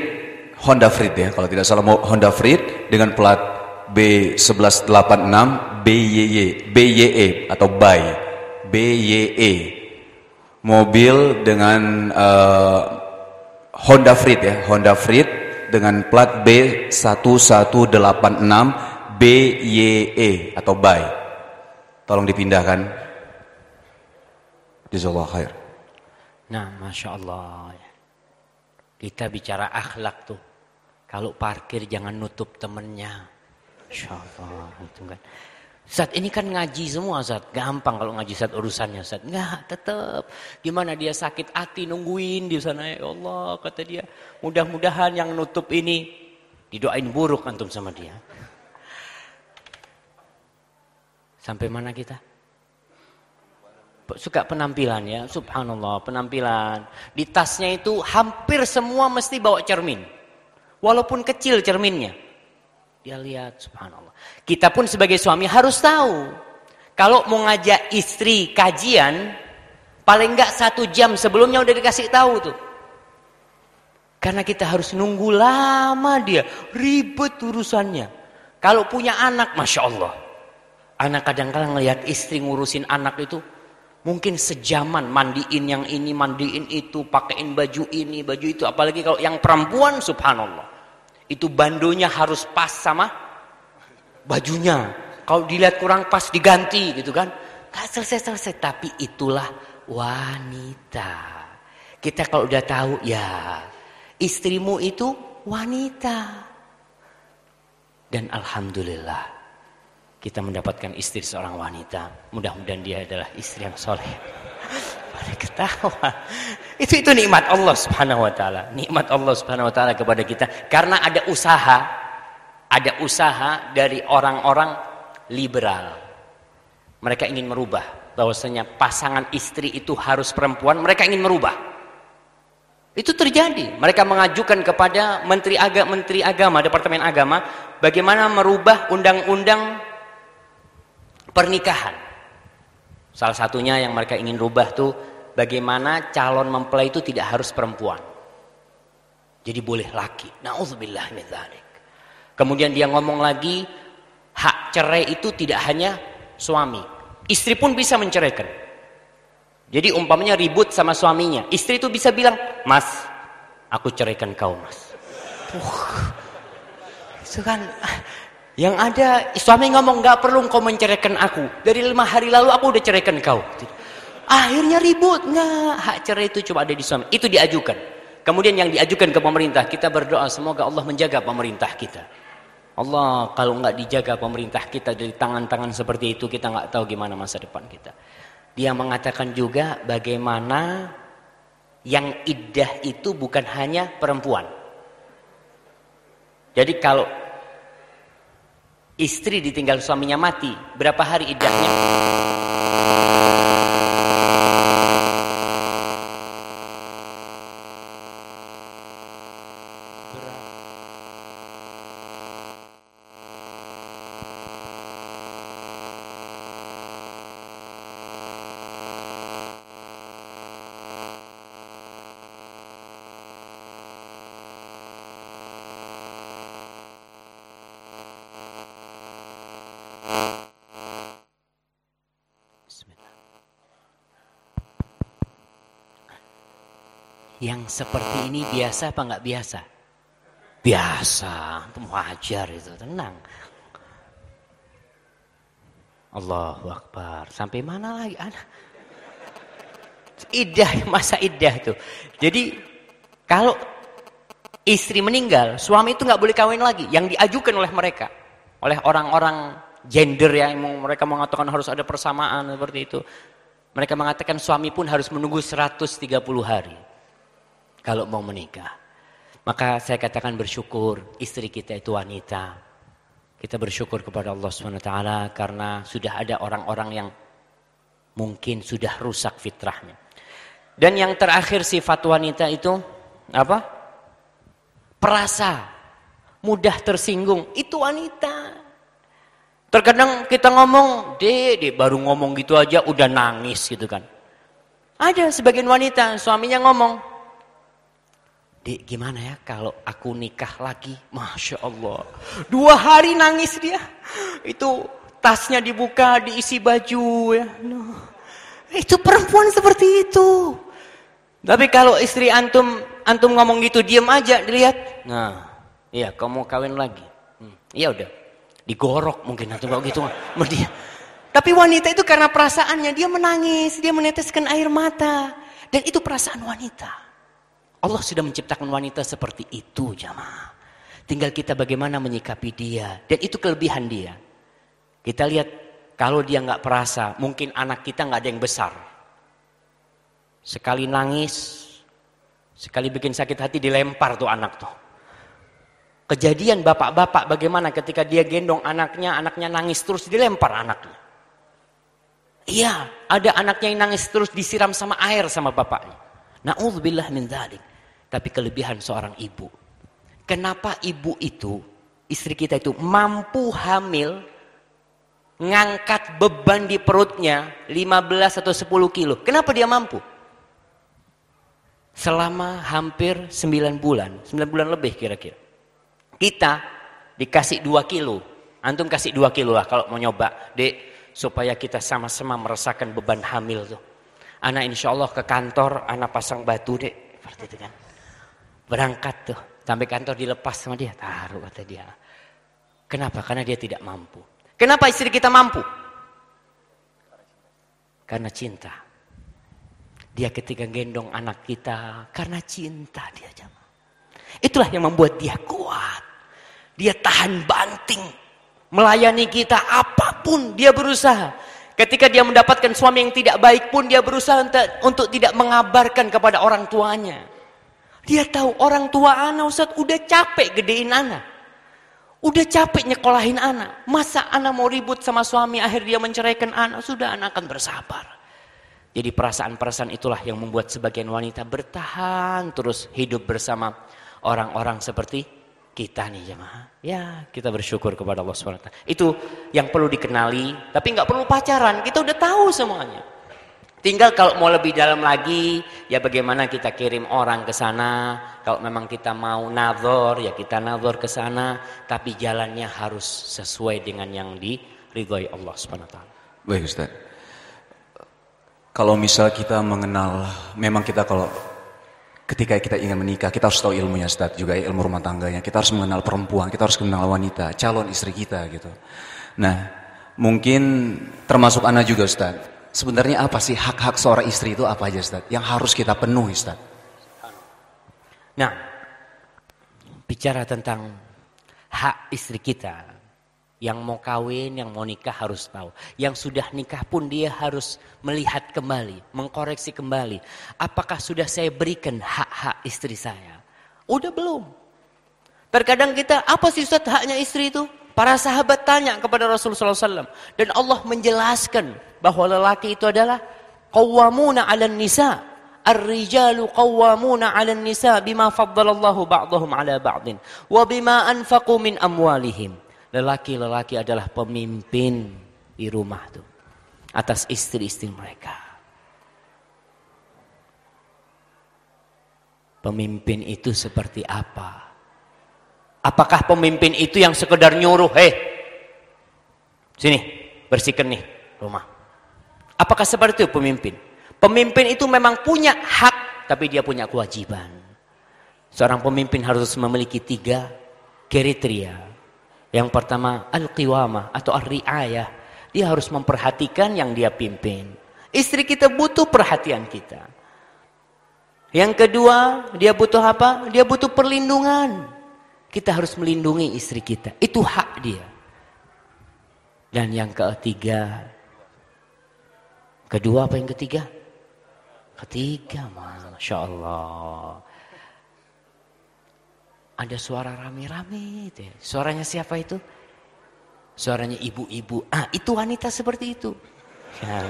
Honda Freed ya, kalau tidak salah Honda Freed dengan plat B1186 BYY, BYE atau BY, BYE. Mobil dengan uh, Honda Freed ya, Honda Freed dengan plat B1186 BYE atau BY. Tolong dipindahkan. Jazakallah khair. Nah, Masya Allah. Kita bicara akhlak tuh. Kalau parkir jangan nutup temennya. Masya Allah. Itu kan. Saat ini kan ngaji semua saat gampang kalau ngaji saat urusannya saat nggak tetap gimana dia sakit hati nungguin di sana ya Allah kata dia mudah-mudahan yang nutup ini didoain buruk antum sama dia sampai mana kita suka penampilan ya subhanallah penampilan di tasnya itu hampir semua mesti bawa cermin walaupun kecil cerminnya dia lihat subhanallah. Kita pun sebagai suami harus tahu. Kalau mau ngajak istri kajian, paling enggak satu jam sebelumnya udah dikasih tahu tuh. Karena kita harus nunggu lama dia, ribet urusannya. Kalau punya anak, Masya Allah. Anak kadang-kadang ngelihat istri ngurusin anak itu, mungkin sejaman mandiin yang ini, mandiin itu, pakaiin baju ini, baju itu. Apalagi kalau yang perempuan, subhanallah itu bandonya harus pas sama bajunya. Kalau dilihat kurang pas diganti gitu kan. Gak selesai-selesai. Tapi itulah wanita. Kita kalau udah tahu ya istrimu itu wanita. Dan Alhamdulillah kita mendapatkan istri seorang wanita. Mudah-mudahan dia adalah istri yang soleh. *laughs* Pada ketawa. Itu itu nikmat Allah Subhanahu wa taala. Nikmat Allah Subhanahu wa taala kepada kita karena ada usaha ada usaha dari orang-orang liberal. Mereka ingin merubah bahwasanya pasangan istri itu harus perempuan, mereka ingin merubah. Itu terjadi. Mereka mengajukan kepada Menteri Agama, Menteri Agama, Departemen Agama, bagaimana merubah undang-undang pernikahan. Salah satunya yang mereka ingin rubah tuh bagaimana calon mempelai itu tidak harus perempuan. Jadi boleh laki. Nauzubillah min dzalik. Kemudian dia ngomong lagi, hak cerai itu tidak hanya suami. Istri pun bisa menceraikan. Jadi umpamanya ribut sama suaminya. Istri itu bisa bilang, mas, aku ceraikan kau mas. Uh, itu kan yang ada suami ngomong nggak perlu kau menceraikan aku. Dari lima hari lalu aku udah ceraikan kau. Akhirnya ribut. Nggak, hak cerai itu cuma ada di suami. Itu diajukan. Kemudian yang diajukan ke pemerintah, kita berdoa semoga Allah menjaga pemerintah kita. Allah kalau nggak dijaga pemerintah kita dari tangan-tangan seperti itu, kita nggak tahu gimana masa depan kita. Dia mengatakan juga bagaimana yang iddah itu bukan hanya perempuan. Jadi kalau istri ditinggal suaminya mati, berapa hari iddahnya? Yang seperti ini biasa apa nggak biasa? Biasa, wajar itu, tenang. Allahu Akbar. Sampai mana lagi anak? Idah, masa idah itu. Jadi kalau istri meninggal, suami itu nggak boleh kawin lagi. Yang diajukan oleh mereka, oleh orang-orang gender yang mereka mengatakan harus ada persamaan seperti itu. Mereka mengatakan suami pun harus menunggu 130 hari kalau mau menikah. Maka saya katakan bersyukur istri kita itu wanita. Kita bersyukur kepada Allah SWT karena sudah ada orang-orang yang mungkin sudah rusak fitrahnya. Dan yang terakhir sifat wanita itu apa? Perasa, mudah tersinggung. Itu wanita. Terkadang kita ngomong, deh baru ngomong gitu aja udah nangis gitu kan. Ada sebagian wanita suaminya ngomong, Dik gimana ya kalau aku nikah lagi? Masya Allah. Dua hari nangis dia. Itu tasnya dibuka, diisi baju. ya. No. Itu perempuan seperti itu. Tapi kalau istri antum antum ngomong gitu, diam aja, dilihat. Nah, Iya, kamu mau kawin lagi. Hmm. Iya udah. Digorok mungkin atau enggak gitu. Dia. Tapi wanita itu karena perasaannya dia menangis, dia meneteskan air mata dan itu perasaan wanita. Allah sudah menciptakan wanita seperti itu, jamaah. Tinggal kita bagaimana menyikapi dia dan itu kelebihan dia. Kita lihat kalau dia nggak perasa, mungkin anak kita nggak ada yang besar. Sekali nangis, sekali bikin sakit hati dilempar tuh anak tuh. Kejadian bapak-bapak bagaimana ketika dia gendong anaknya, anaknya nangis terus dilempar anaknya. Iya, ada anaknya yang nangis terus disiram sama air sama bapaknya. Na'udzubillah min dzalik. Tapi kelebihan seorang ibu. Kenapa ibu itu, istri kita itu mampu hamil ngangkat beban di perutnya 15 atau 10 kilo. Kenapa dia mampu? Selama hampir 9 bulan, 9 bulan lebih kira-kira. Kita dikasih 2 kilo. Antum kasih 2 kilo lah kalau mau nyoba. Dek, supaya kita sama-sama merasakan beban hamil tuh. Anak insya Allah ke kantor, anak pasang batu dek. Seperti itu kan. Berangkat tuh. Sampai kantor dilepas sama dia. Taruh kata dia. Kenapa? Karena dia tidak mampu. Kenapa istri kita mampu? Karena cinta. Dia ketika gendong anak kita. Karena cinta dia jamaah. Itulah yang membuat dia kuat. Dia tahan banting. Melayani kita apa pun dia berusaha. Ketika dia mendapatkan suami yang tidak baik pun dia berusaha untuk, tidak mengabarkan kepada orang tuanya. Dia tahu orang tua anak Ustaz udah capek gedein anak. Udah capek nyekolahin anak. Masa anak mau ribut sama suami akhir dia menceraikan anak. Sudah anak akan bersabar. Jadi perasaan-perasaan itulah yang membuat sebagian wanita bertahan terus hidup bersama orang-orang seperti kita nih jemaah. Ya, kita bersyukur kepada Allah SWT. Itu yang perlu dikenali, tapi nggak perlu pacaran. Kita udah tahu semuanya. Tinggal kalau mau lebih dalam lagi, ya bagaimana kita kirim orang ke sana. Kalau memang kita mau nazar, ya kita nazar ke sana. Tapi jalannya harus sesuai dengan yang diridhoi Allah SWT. Baik Ustaz. Kalau misal kita mengenal, memang kita kalau ketika kita ingin menikah, kita harus tahu ilmunya Ustaz, juga ilmu rumah tangganya. Kita harus mengenal perempuan, kita harus mengenal wanita, calon istri kita gitu. Nah, mungkin termasuk anak juga Ustaz. Sebenarnya apa sih hak-hak seorang istri itu apa aja Ustaz? Yang harus kita penuhi Ustaz? Nah, bicara tentang hak istri kita, yang mau kawin, yang mau nikah harus tahu. Yang sudah nikah pun dia harus melihat kembali, mengkoreksi kembali. Apakah sudah saya berikan hak-hak istri saya? Udah belum? Terkadang kita, apa sih Ustaz haknya istri itu? Para sahabat tanya kepada Rasulullah SAW. Dan Allah menjelaskan bahwa lelaki itu adalah qawwamuna 'alan nisa. Ar-rijalu qawwamuna 'alan nisa bima faddalallahu ba'dahum 'ala ba'din wa bima anfaqu min amwalihim lelaki-lelaki adalah pemimpin di rumah tuh atas istri-istri mereka. Pemimpin itu seperti apa? Apakah pemimpin itu yang sekedar nyuruh, "Hei, sini, bersihkan nih rumah." Apakah seperti itu pemimpin? Pemimpin itu memang punya hak, tapi dia punya kewajiban. Seorang pemimpin harus memiliki tiga kriteria. Yang pertama al-qiwamah atau ar-riayah. Dia harus memperhatikan yang dia pimpin. Istri kita butuh perhatian kita. Yang kedua, dia butuh apa? Dia butuh perlindungan. Kita harus melindungi istri kita. Itu hak dia. Dan yang ketiga, kedua apa yang ketiga? Ketiga, Masya Allah. Ada suara rame-rame itu. Ya. Suaranya siapa itu? Suaranya ibu-ibu. Ah, itu wanita seperti itu. Ya.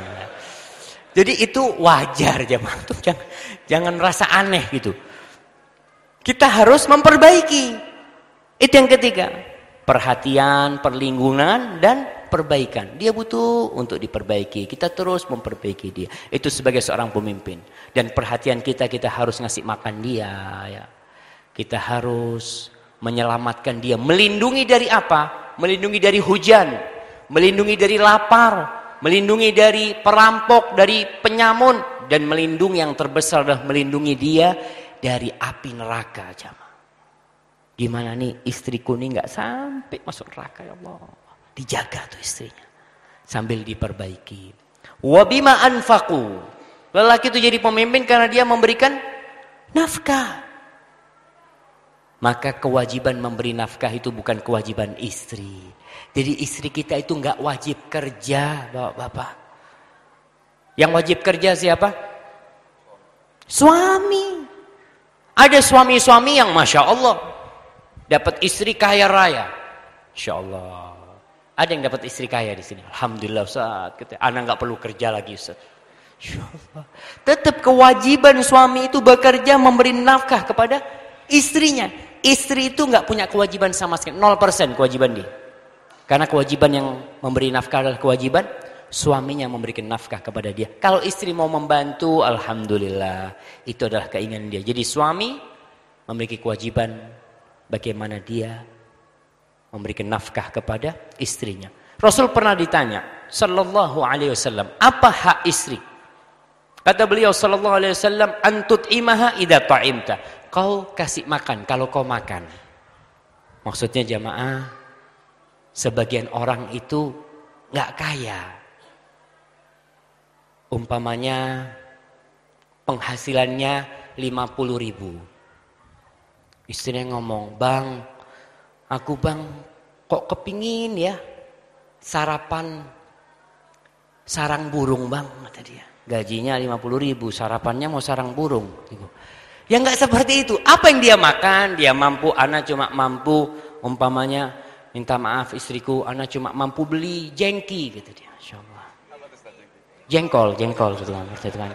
Jadi itu wajar jemaah tuh jangan jangan rasa aneh gitu. Kita harus memperbaiki. Itu yang ketiga. Perhatian, perlindungan dan perbaikan. Dia butuh untuk diperbaiki. Kita terus memperbaiki dia. Itu sebagai seorang pemimpin. Dan perhatian kita kita harus ngasih makan dia ya kita harus menyelamatkan dia. Melindungi dari apa? Melindungi dari hujan. Melindungi dari lapar. Melindungi dari perampok, dari penyamun. Dan melindungi yang terbesar adalah melindungi dia dari api neraka. Jamaah. Gimana nih istriku nih nggak sampai masuk neraka ya Allah. Dijaga tuh istrinya. Sambil diperbaiki. Wabima anfaku. Lelaki itu jadi pemimpin karena dia memberikan nafkah. Maka kewajiban memberi nafkah itu bukan kewajiban istri. Jadi istri kita itu nggak wajib kerja, bapak-bapak. Yang wajib kerja siapa? Suami. Ada suami-suami yang masya Allah dapat istri kaya raya. Insya Allah. Ada yang dapat istri kaya di sini. Alhamdulillah Ustaz. Anak nggak perlu kerja lagi Ustaz. Tetap kewajiban suami itu bekerja memberi nafkah kepada istrinya. Istri itu nggak punya kewajiban sama sekali. 0% kewajiban dia. Karena kewajiban yang memberi nafkah adalah kewajiban suaminya memberikan nafkah kepada dia. Kalau istri mau membantu, alhamdulillah, itu adalah keinginan dia. Jadi suami memiliki kewajiban bagaimana dia memberikan nafkah kepada istrinya. Rasul pernah ditanya, sallallahu alaihi wasallam, apa hak istri? Kata beliau sallallahu alaihi wasallam, antut imaha idza ta'imta. Kau kasih makan kalau kau makan. Maksudnya jamaah Sebagian orang itu nggak kaya. Umpamanya penghasilannya 50 ribu. Istrinya ngomong, bang, aku bang kok kepingin ya sarapan sarang burung bang, kata dia. Gajinya 50 ribu, sarapannya mau sarang burung. Ya nggak seperti itu. Apa yang dia makan? Dia mampu, anak cuma mampu umpamanya minta maaf istriku, anak cuma mampu beli jengki gitu dia, Masya Allah. Jengkol, jengkol gitu kan.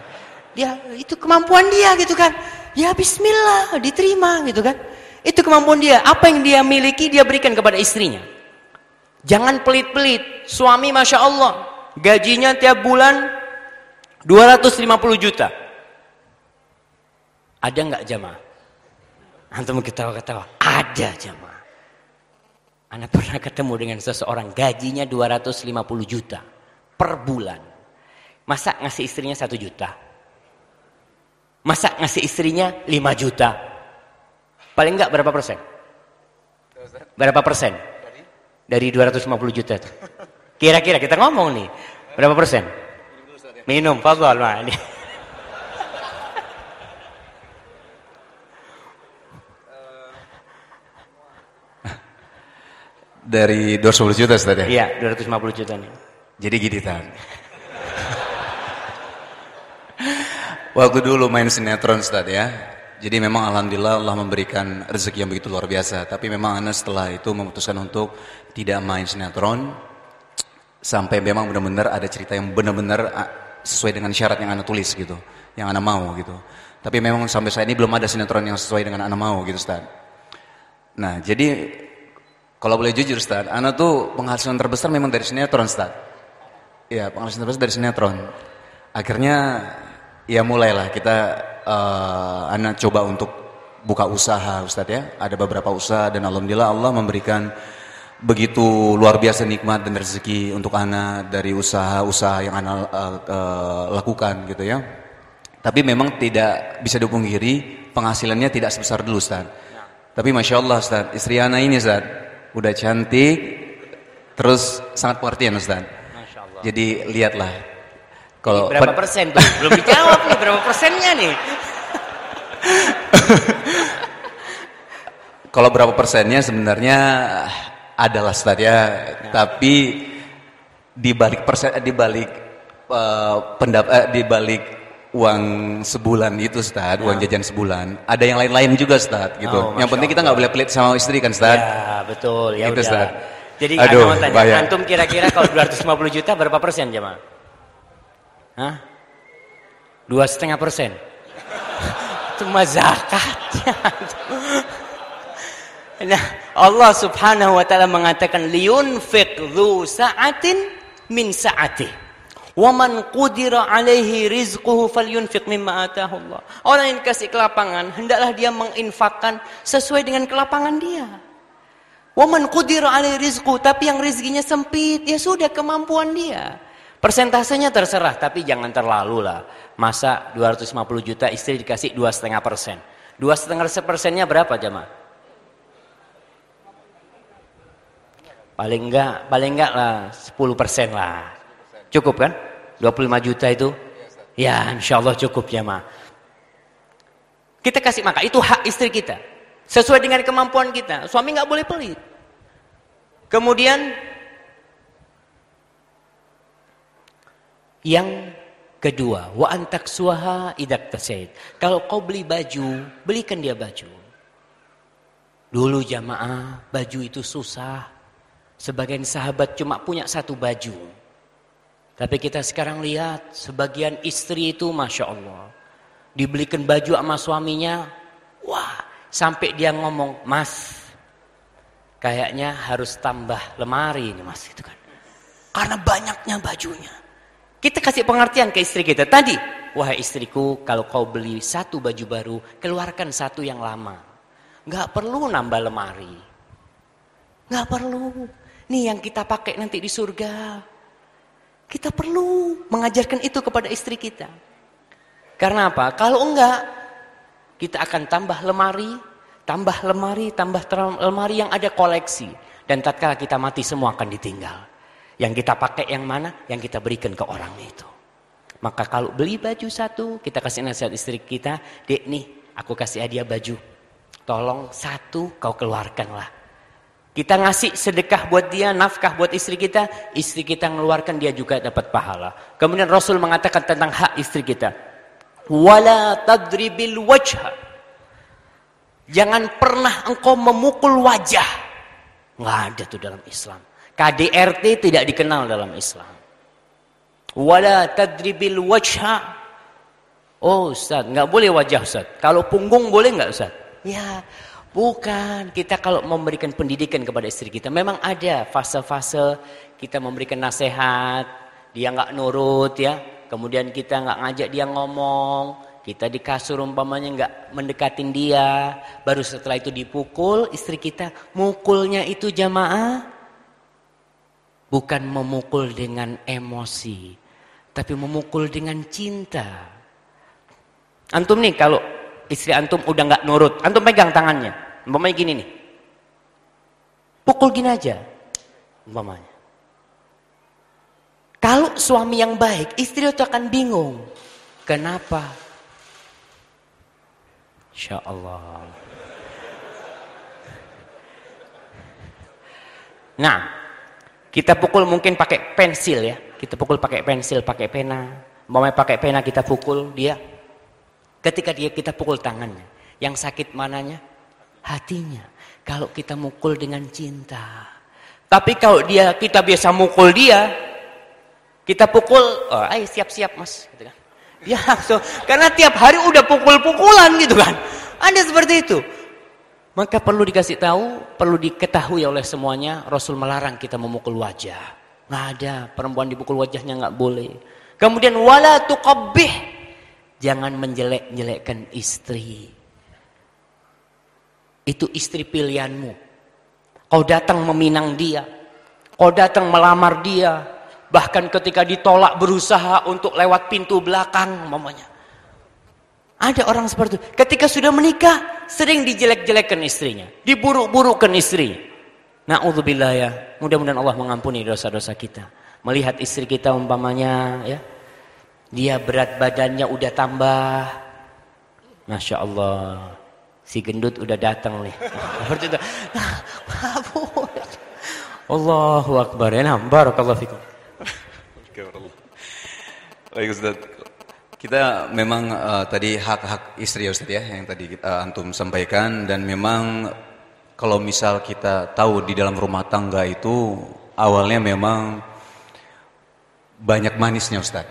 Dia itu kemampuan dia gitu kan. Ya Bismillah, diterima gitu kan. Itu kemampuan dia. Apa yang dia miliki dia berikan kepada istrinya. Jangan pelit-pelit. Suami Masya Allah. Gajinya tiap bulan 250 juta. Ada nggak jamaah? Antum ketawa-ketawa. Ada jamaah. Anda pernah ketemu dengan seseorang gajinya 250 juta per bulan. Masa ngasih istrinya 1 juta? Masa ngasih istrinya 5 juta? Paling enggak berapa persen? Berapa persen? Dari 250 juta itu. Kira-kira kita ngomong nih. Berapa persen? Minum, fadol. Dari 250 juta Ustaz ya? Iya, 250 juta nih. Jadi gini Tan. *laughs* Waktu dulu main sinetron Ustaz ya. Jadi memang Alhamdulillah Allah memberikan rezeki yang begitu luar biasa. Tapi memang Anda setelah itu memutuskan untuk tidak main sinetron. Sampai memang benar-benar ada cerita yang benar-benar sesuai dengan syarat yang Anda tulis gitu. Yang Anda mau gitu. Tapi memang sampai saat ini belum ada sinetron yang sesuai dengan Anda mau gitu Ustaz. Nah jadi kalau boleh jujur Ustaz, anak tuh penghasilan terbesar memang dari sinetron Ustaz. Ya, penghasilan terbesar dari sinetron. Akhirnya ya mulailah kita uh, anak coba untuk buka usaha Ustaz ya. Ada beberapa usaha dan alhamdulillah Allah memberikan begitu luar biasa nikmat dan rezeki untuk anak dari usaha-usaha yang anak uh, uh, lakukan gitu ya. Tapi memang tidak bisa dipungkiri penghasilannya tidak sebesar dulu Ustaz. Tapi Masya Allah Ustaz, istri anak ini Ustaz, udah cantik, terus sangat pengertian Ustaz. Jadi lihatlah. Kalau berapa persen tuh? Belum dijawab nih berapa persennya nih. *laughs* Kalau berapa persennya sebenarnya adalah Ustaz ya, nah. tapi di balik persen di balik uh, pendap uh, di balik uang sebulan itu Ustaz, ya. uang jajan sebulan. Ada yang lain-lain juga Ustaz gitu. Oh, yang penting kita nggak boleh pelit sama istri kan Ustaz. Ya, betul. Ya itu, udah. Ustaz. Jadi Aduh, mau tanya, bayang. antum kira-kira kalau 250 juta berapa persen jemaah? Hah? Dua setengah persen. *laughs* Itu mah zakatnya. Nah, Allah Subhanahu wa taala mengatakan liyunfiq dzu sa'atin min sa'atihi. Waman qudira alaihi rizquhu falyunfiq mimma atahu Allah. Orang yang dikasih kelapangan, hendaklah dia menginfakkan sesuai dengan kelapangan dia. Waman qudira alaihi rizquhu, tapi yang rezekinya sempit, ya sudah kemampuan dia. Persentasenya terserah, tapi jangan terlalu lah. Masa 250 juta istri dikasih 2,5 persen. 2,5 persennya berapa jemaah? Paling enggak, paling enggak lah 10 persen lah. Cukup kan? 25 juta itu? Ya, insya Allah cukup ma. Kita kasih maka itu hak istri kita. Sesuai dengan kemampuan kita. Suami nggak boleh pelit. Kemudian yang kedua, wa antak suaha idak tasaid. Kalau kau beli baju, belikan dia baju. Dulu jamaah, baju itu susah. Sebagian sahabat cuma punya satu baju. Tapi kita sekarang lihat, sebagian istri itu Masya Allah. Dibelikan baju sama suaminya, wah sampai dia ngomong, mas kayaknya harus tambah lemari ini mas. Gitu kan. Karena banyaknya bajunya. Kita kasih pengertian ke istri kita. Tadi, wahai istriku kalau kau beli satu baju baru, keluarkan satu yang lama. Gak perlu nambah lemari. Gak perlu. Nih yang kita pakai nanti di surga. Kita perlu mengajarkan itu kepada istri kita. Karena apa? Kalau enggak, kita akan tambah lemari, tambah lemari, tambah lemari yang ada koleksi. Dan tatkala kita mati semua akan ditinggal. Yang kita pakai yang mana? Yang kita berikan ke orang itu. Maka kalau beli baju satu, kita kasih nasihat istri kita, Dek nih, aku kasih hadiah baju. Tolong satu kau keluarkanlah. Kita ngasih sedekah buat dia, nafkah buat istri kita, istri kita mengeluarkan dia juga dapat pahala. Kemudian Rasul mengatakan tentang hak istri kita. Wala tadribil wajha. Jangan pernah engkau memukul wajah. Nggak ada tuh dalam Islam. KDRT tidak dikenal dalam Islam. Wala tadribil wajha. Oh Ustaz, nggak boleh wajah Ustaz. Kalau punggung boleh nggak Ustaz? Ya, Bukan, kita kalau memberikan pendidikan kepada istri kita, memang ada fase-fase kita memberikan nasihat, dia nggak nurut ya, kemudian kita nggak ngajak dia ngomong, kita di kasur umpamanya nggak mendekatin dia, baru setelah itu dipukul istri kita, mukulnya itu jamaah, bukan memukul dengan emosi, tapi memukul dengan cinta. Antum nih kalau istri antum udah nggak nurut, antum pegang tangannya, Umpamanya gini nih. Pukul gini aja. Umpamanya. Kalau suami yang baik, istri itu akan bingung. Kenapa? Insya Allah. Nah, kita pukul mungkin pakai pensil ya. Kita pukul pakai pensil, pakai pena. Mau pakai pena kita pukul dia. Ketika dia kita pukul tangannya. Yang sakit mananya? Hatinya. Kalau kita mukul dengan cinta. Tapi kalau dia kita biasa mukul dia, kita pukul, oh, ayo siap-siap mas, gitu kan. *laughs* Ya so, karena tiap hari udah pukul-pukulan gitu kan. Ada seperti itu. Maka perlu dikasih tahu, perlu diketahui oleh semuanya, Rasul melarang kita memukul wajah. Nggak ada, perempuan dipukul wajahnya nggak boleh. Kemudian wala tuqabbih. Jangan menjelek-jelekkan istri. Itu istri pilihanmu. Kau datang meminang dia. Kau datang melamar dia. Bahkan ketika ditolak berusaha untuk lewat pintu belakang mamanya. Ada orang seperti itu. Ketika sudah menikah, sering dijelek-jelekkan istrinya. Diburuk-burukkan istri. Na'udzubillah ya. Mudah-mudahan Allah mengampuni dosa-dosa kita. Melihat istri kita umpamanya ya. Dia berat badannya udah tambah. Masya Allah. Si gendut udah datang nih. *laughs* Seperti itu. Allahu Akbar. Ya, nah, barakallahu fikum. Baik Ustaz. Kita memang uh, tadi hak-hak istri ya Ustaz ya yang tadi uh, antum sampaikan dan memang kalau misal kita tahu di dalam rumah tangga itu awalnya memang banyak manisnya Ustaz.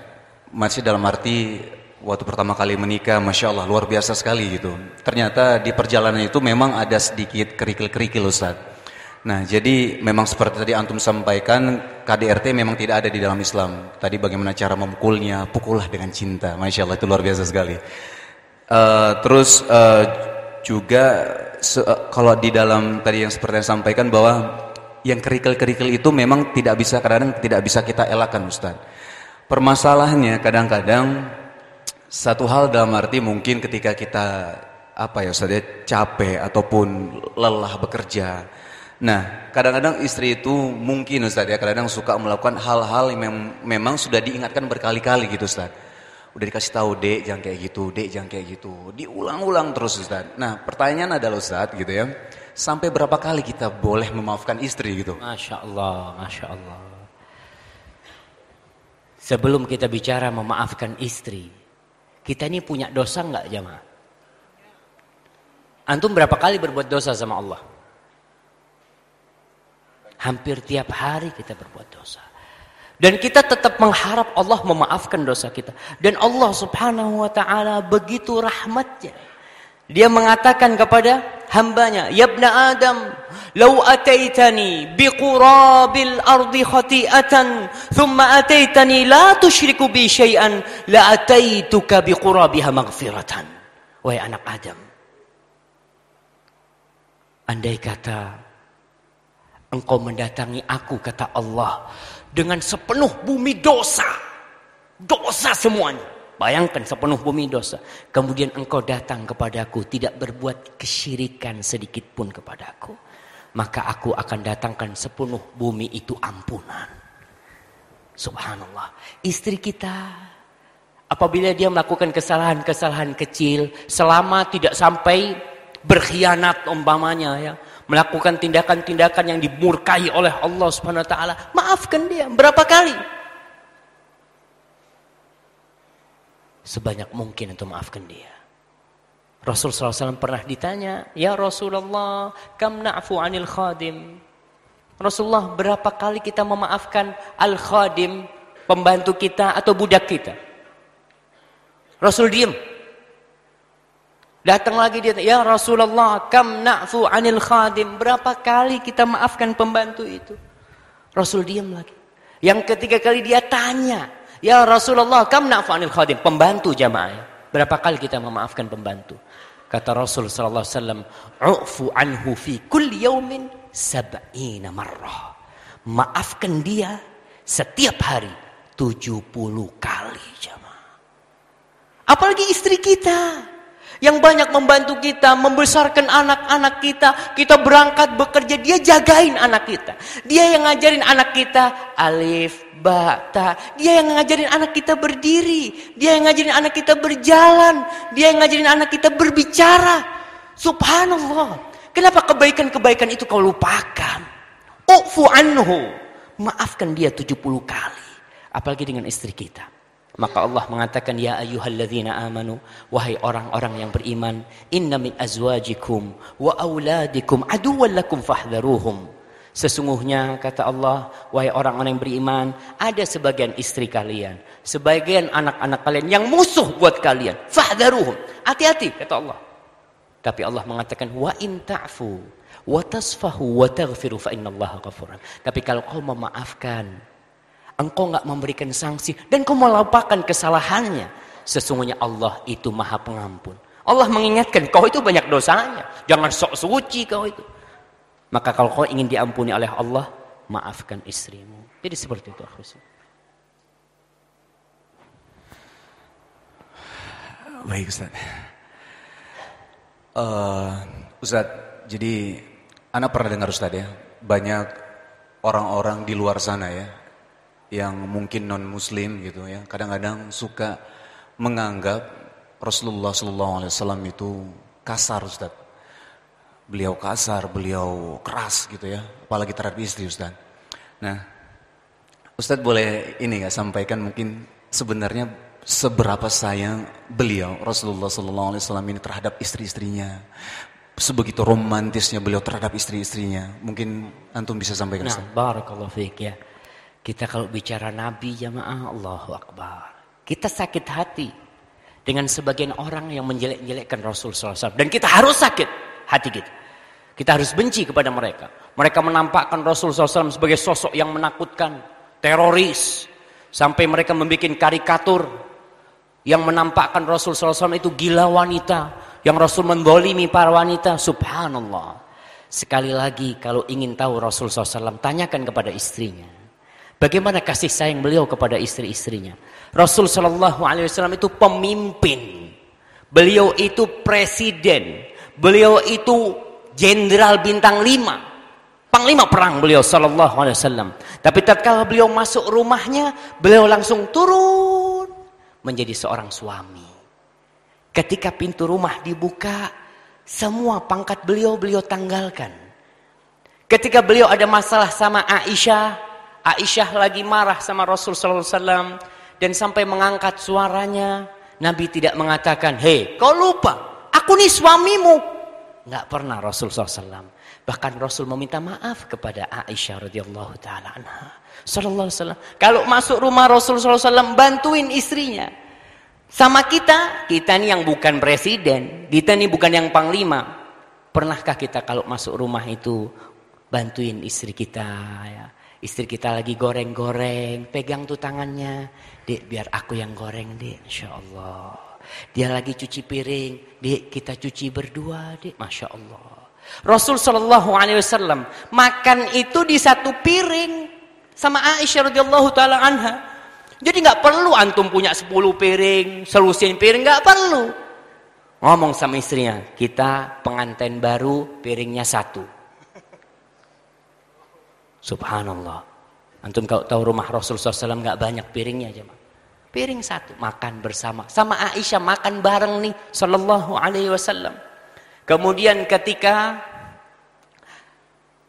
Masih dalam arti waktu pertama kali menikah, masya Allah luar biasa sekali gitu. Ternyata di perjalanan itu memang ada sedikit kerikil-kerikil Ustaz. Nah jadi memang seperti tadi antum sampaikan KDRT memang tidak ada di dalam Islam. Tadi bagaimana cara memukulnya, pukullah dengan cinta. Masya Allah itu luar biasa sekali. Uh, terus uh, juga uh, kalau di dalam tadi yang seperti yang sampaikan bahwa yang kerikil-kerikil itu memang tidak bisa kadang-kadang tidak bisa kita elakkan Ustaz. Permasalahannya kadang-kadang satu hal dalam arti mungkin ketika kita apa ya Ustaz ya, capek ataupun lelah bekerja. Nah, kadang-kadang istri itu mungkin Ustaz ya, kadang-kadang suka melakukan hal-hal yang mem memang sudah diingatkan berkali-kali gitu Ustaz. Udah dikasih tahu, Dek, jangan kayak gitu, Dek, jangan kayak gitu. Diulang-ulang terus Ustaz. Nah, pertanyaan adalah Ustaz gitu ya. Sampai berapa kali kita boleh memaafkan istri gitu? Masya Allah, Masya Allah. Sebelum kita bicara memaafkan istri, kita ini punya dosa nggak jamaah? Antum berapa kali berbuat dosa sama Allah? Hampir tiap hari kita berbuat dosa. Dan kita tetap mengharap Allah memaafkan dosa kita. Dan Allah subhanahu wa ta'ala begitu rahmatnya. Dia mengatakan kepada hambanya, Yabna Adam, Lau ataitani biqurabil ardi khati'atan, thumma ataitani la tushriku bi syai'an, la ataituka biqurabiha maghfiratan. Wahai anak Adam. Andai kata engkau mendatangi aku kata Allah dengan sepenuh bumi dosa. Dosa semuanya. Bayangkan sepenuh bumi dosa. Kemudian engkau datang kepadaku tidak berbuat kesyirikan sedikit pun kepadaku. Maka aku akan datangkan sepenuh bumi itu ampunan. Subhanallah. Istri kita apabila dia melakukan kesalahan-kesalahan kecil selama tidak sampai berkhianat umpamanya ya melakukan tindakan-tindakan yang dimurkai oleh Allah Subhanahu wa taala, maafkan dia. Berapa kali? Sebanyak mungkin untuk maafkan dia. Rasul SAW pernah ditanya, Ya Rasulullah, kam na'fu anil khadim? Rasulullah, berapa kali kita memaafkan al-khadim, pembantu kita atau budak kita? Rasul diam. Datang lagi dia, ya Rasulullah, kam na'fu anil khadim. Berapa kali kita maafkan pembantu itu? Rasul diam lagi. Yang ketiga kali dia tanya, ya Rasulullah, kam na'fu anil khadim. Pembantu jamaah. Berapa kali kita memaafkan pembantu? Kata Rasul sallallahu alaihi wasallam, "Ufu anhu fi kulli yaumin sab'ina marrah." Maafkan dia setiap hari 70 kali jamaah. Apalagi istri kita yang banyak membantu kita, membesarkan anak-anak kita. Kita berangkat bekerja, dia jagain anak kita. Dia yang ngajarin anak kita alif, ba, ta. Dia yang ngajarin anak kita berdiri. Dia yang ngajarin anak kita berjalan. Dia yang ngajarin anak kita berbicara. Subhanallah. Kenapa kebaikan-kebaikan itu kau lupakan? Ufu anhu. Maafkan dia 70 kali. Apalagi dengan istri kita. Maka Allah mengatakan ya ayyuhalladzina amanu wahai orang-orang yang beriman inna min azwajikum wa auladikum aduwwan lakum fahdharuhum Sesungguhnya kata Allah wahai orang-orang yang beriman ada sebagian istri kalian sebagian anak-anak kalian yang musuh buat kalian. Fahdharuhum hati-hati kata Allah. Tapi Allah mengatakan wa in ta'fu wa tasfahu wa taghfiru fa innallaha ghafurun Tapi kalau kau memaafkan engkau nggak memberikan sanksi dan kau melupakan kesalahannya sesungguhnya Allah itu maha pengampun. Allah mengingatkan kau itu banyak dosanya. Jangan sok suci kau itu maka kalau kau ingin diampuni oleh Allah maafkan istrimu. Jadi seperti itu akhirnya. baik Ustaz. Uh, Ustaz jadi anak pernah dengar Ustaz ya? Banyak orang-orang di luar sana ya yang mungkin non muslim gitu ya. Kadang-kadang suka menganggap Rasulullah Wasallam itu kasar Ustaz beliau kasar beliau keras gitu ya. Apalagi terhadap istri Ustaz. Nah Ustaz boleh ini nggak sampaikan mungkin sebenarnya seberapa sayang beliau Rasulullah Sallallahu Alaihi Wasallam ini terhadap istri-istrinya? Sebegitu romantisnya beliau terhadap istri-istrinya. Mungkin antum bisa sampaikan nah, barakallahu fiik ya. Kita kalau bicara Nabi jamaah Allahu Akbar. Kita sakit hati dengan sebagian orang yang menjelek-jelekkan Rasul SAW. Dan kita harus sakit hati kita. Kita harus benci kepada mereka. Mereka menampakkan Rasul SAW sebagai sosok yang menakutkan. Teroris. Sampai mereka membuat karikatur. Yang menampakkan Rasul SAW itu gila wanita. Yang Rasul mendolimi para wanita. Subhanallah. Sekali lagi kalau ingin tahu Rasul SAW tanyakan kepada istrinya. Bagaimana kasih sayang beliau kepada istri-istrinya. Rasul Shallallahu Alaihi Wasallam itu pemimpin. Beliau itu presiden. Beliau itu jenderal bintang lima. panglima perang beliau sallallahu alaihi wasallam. Tapi tatkala beliau masuk rumahnya, beliau langsung turun menjadi seorang suami. Ketika pintu rumah dibuka, semua pangkat beliau beliau tanggalkan. Ketika beliau ada masalah sama Aisyah, Aisyah lagi marah sama Rasul sallallahu alaihi wasallam dan sampai mengangkat suaranya, Nabi tidak mengatakan, "Hei, kau lupa, aku nih suamimu." Enggak pernah Rasul SAW. Bahkan Rasul meminta maaf kepada Aisyah radhiyallahu taala anha. Sallallahu alaihi. Kalau masuk rumah Rasul SAW bantuin istrinya. Sama kita, kita nih yang bukan presiden, kita nih bukan yang panglima. Pernahkah kita kalau masuk rumah itu bantuin istri kita ya. Istri kita lagi goreng-goreng, pegang tuh tangannya. Dek, biar aku yang goreng, Dek. Insya Allah. Dia lagi cuci piring, Dek, kita cuci berdua, Dek. Masya Allah. Rasul Shallallahu Alaihi Wasallam makan itu di satu piring sama Aisyah radhiyallahu taala anha. Jadi nggak perlu antum punya 10 piring, selusin piring nggak perlu. Ngomong sama istrinya, kita pengantin baru piringnya satu. Subhanallah. Antum kalau tahu rumah Rasul SAW nggak banyak piringnya aja. Piring satu, makan bersama. Sama Aisyah makan bareng nih, Sallallahu Alaihi Wasallam. Kemudian ketika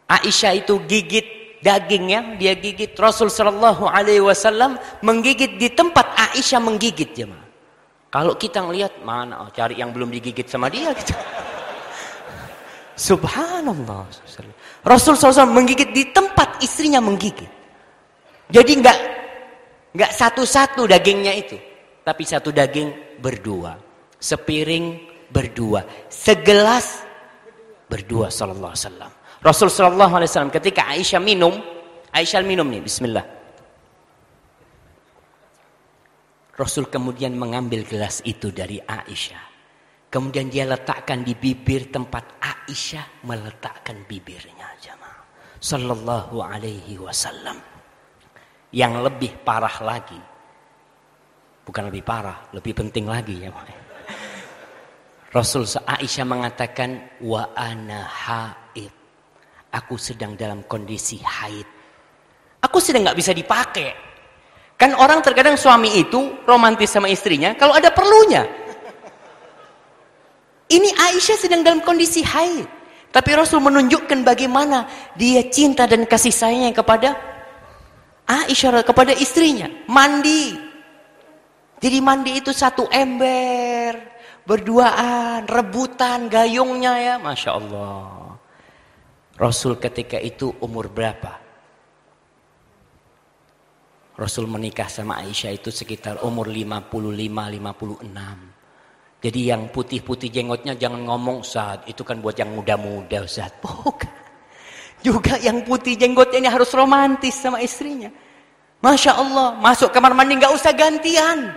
Aisyah itu gigit dagingnya dia gigit Rasul Shallallahu Alaihi Wasallam menggigit di tempat Aisyah menggigit jemaah. Kalau kita ngelihat mana oh, cari yang belum digigit sama dia gitu. Subhanallah. Rasul SAW menggigit di tempat istrinya menggigit. Jadi nggak nggak satu-satu dagingnya itu, tapi satu daging berdua, sepiring berdua, segelas berdua. Sallallahu Alaihi Wasallam. Rasul Shallallahu Alaihi Wasallam ketika Aisyah minum, Aisyah minum nih, Bismillah. Rasul kemudian mengambil gelas itu dari Aisyah. Kemudian dia letakkan di bibir tempat Aisyah meletakkan bibirnya jemaah. Sallallahu alaihi wasallam. Yang lebih parah lagi. Bukan lebih parah, lebih penting lagi ya. Rasul Aisyah mengatakan wa ana haid aku sedang dalam kondisi haid. Aku sedang nggak bisa dipakai. Kan orang terkadang suami itu romantis sama istrinya kalau ada perlunya. Ini Aisyah sedang dalam kondisi haid. Tapi Rasul menunjukkan bagaimana dia cinta dan kasih sayangnya kepada Aisyah kepada istrinya. Mandi. Jadi mandi itu satu ember, berduaan, rebutan, gayungnya ya, masya Allah. Rasul ketika itu umur berapa? Rasul menikah sama Aisyah itu sekitar umur 55-56. Jadi yang putih-putih jenggotnya jangan ngomong saat itu kan buat yang muda-muda Ustaz. *laughs* Bukan. Juga yang putih jenggotnya ini harus romantis sama istrinya. Masya Allah, masuk kamar mandi nggak usah gantian.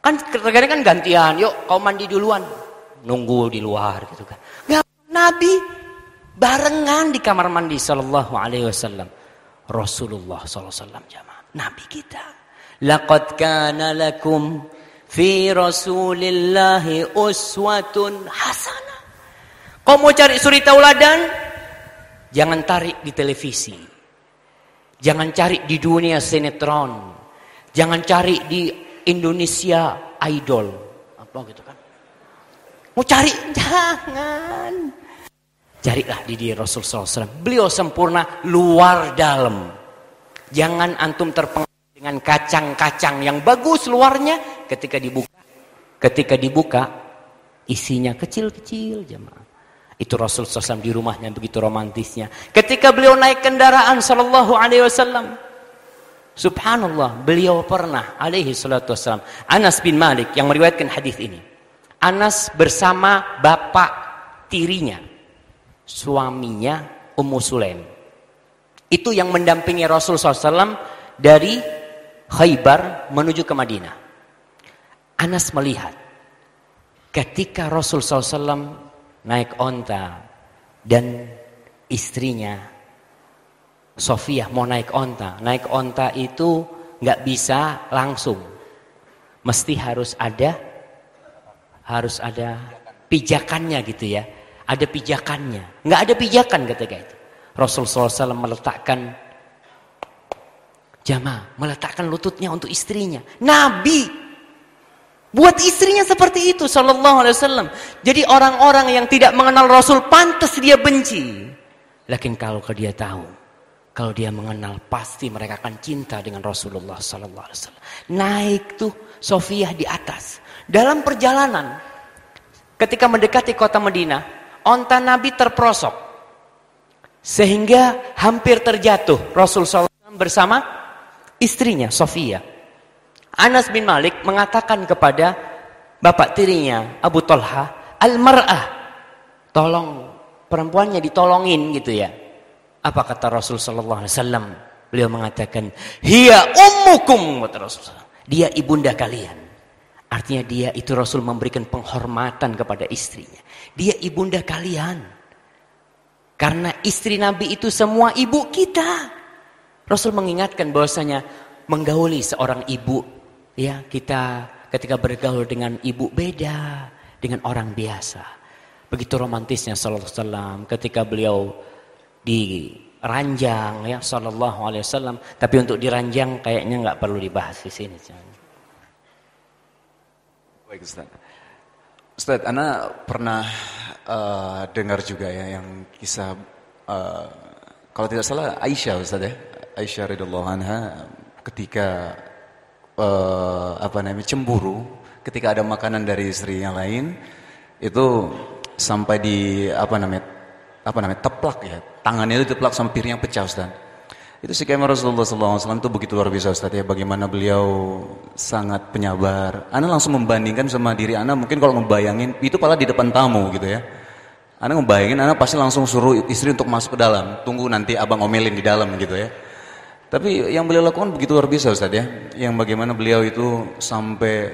Kan kadang kan gantian, yuk kau mandi duluan. Nunggu di luar gitu kan. Gak, Nabi barengan di kamar mandi sallallahu alaihi wasallam Rasulullah sallallahu alaihi wasallam jamaah nabi kita laqad kana lakum fi rasulillahi uswatun hasanah kau mau cari suri tauladan jangan tarik di televisi jangan cari di dunia sinetron jangan cari di Indonesia Idol apa gitu kan mau cari jangan Carilah di diri Rasul SAW. Beliau sempurna luar dalam. Jangan antum terpengaruh dengan kacang-kacang yang bagus luarnya ketika dibuka. Ketika dibuka isinya kecil-kecil jemaah. Itu Rasul SAW di rumahnya begitu romantisnya. Ketika beliau naik kendaraan Sallallahu Alaihi Wasallam. Subhanallah, beliau pernah alaihi salatu wassalam. Anas bin Malik yang meriwayatkan hadis ini. Anas bersama bapak tirinya suaminya Ummu Sulaim. Itu yang mendampingi Rasul SAW dari Khaybar menuju ke Madinah. Anas melihat ketika Rasul SAW naik onta dan istrinya Sofia mau naik onta. Naik onta itu nggak bisa langsung. Mesti harus ada harus ada pijakannya gitu ya ada pijakannya. Nggak ada pijakan ketika itu. Rasulullah SAW meletakkan jamaah, meletakkan lututnya untuk istrinya. Nabi buat istrinya seperti itu sallallahu alaihi wasallam. Jadi orang-orang yang tidak mengenal Rasul pantas dia benci. Lakin kalau dia tahu, kalau dia mengenal pasti mereka akan cinta dengan Rasulullah sallallahu alaihi wasallam. Naik tuh Sofiyah di atas. Dalam perjalanan ketika mendekati kota Madinah, onta Nabi terprosok sehingga hampir terjatuh Rasul SAW bersama istrinya Sofia. Anas bin Malik mengatakan kepada bapak tirinya Abu Talha, Al-mar'ah, tolong perempuannya ditolongin gitu ya. Apa kata Rasul sallallahu alaihi wasallam? Beliau mengatakan, "Hiya ummukum," kata Rasulullah. Dia ibunda kalian. Artinya dia itu Rasul memberikan penghormatan kepada istrinya. Dia ibunda kalian. Karena istri Nabi itu semua ibu kita. Rasul mengingatkan bahwasanya menggauli seorang ibu ya kita ketika bergaul dengan ibu beda dengan orang biasa. Begitu romantisnya sallallahu alaihi wasallam ketika beliau di ranjang ya sallallahu alaihi wasallam tapi untuk diranjang kayaknya nggak perlu dibahas di sini. Baik Ustaz. Ustaz, Ana pernah uh, dengar juga ya yang kisah uh, kalau tidak salah Aisyah Ustaz ya. Aisyah radhiyallahu anha ketika uh, apa namanya cemburu ketika ada makanan dari istri yang lain itu sampai di apa namanya apa namanya teplak ya tangannya itu teplak sampai piring pecah Ustaz. Itu si Kemar Rasulullah SAW itu begitu luar biasa Ustaz ya bagaimana beliau sangat penyabar. Anda langsung membandingkan sama diri Anda mungkin kalau ngebayangin itu pala di depan tamu gitu ya. Anda ngebayangin Anda pasti langsung suruh istri untuk masuk ke dalam. Tunggu nanti abang omelin di dalam gitu ya. Tapi yang beliau lakukan begitu luar biasa Ustaz ya. Yang bagaimana beliau itu sampai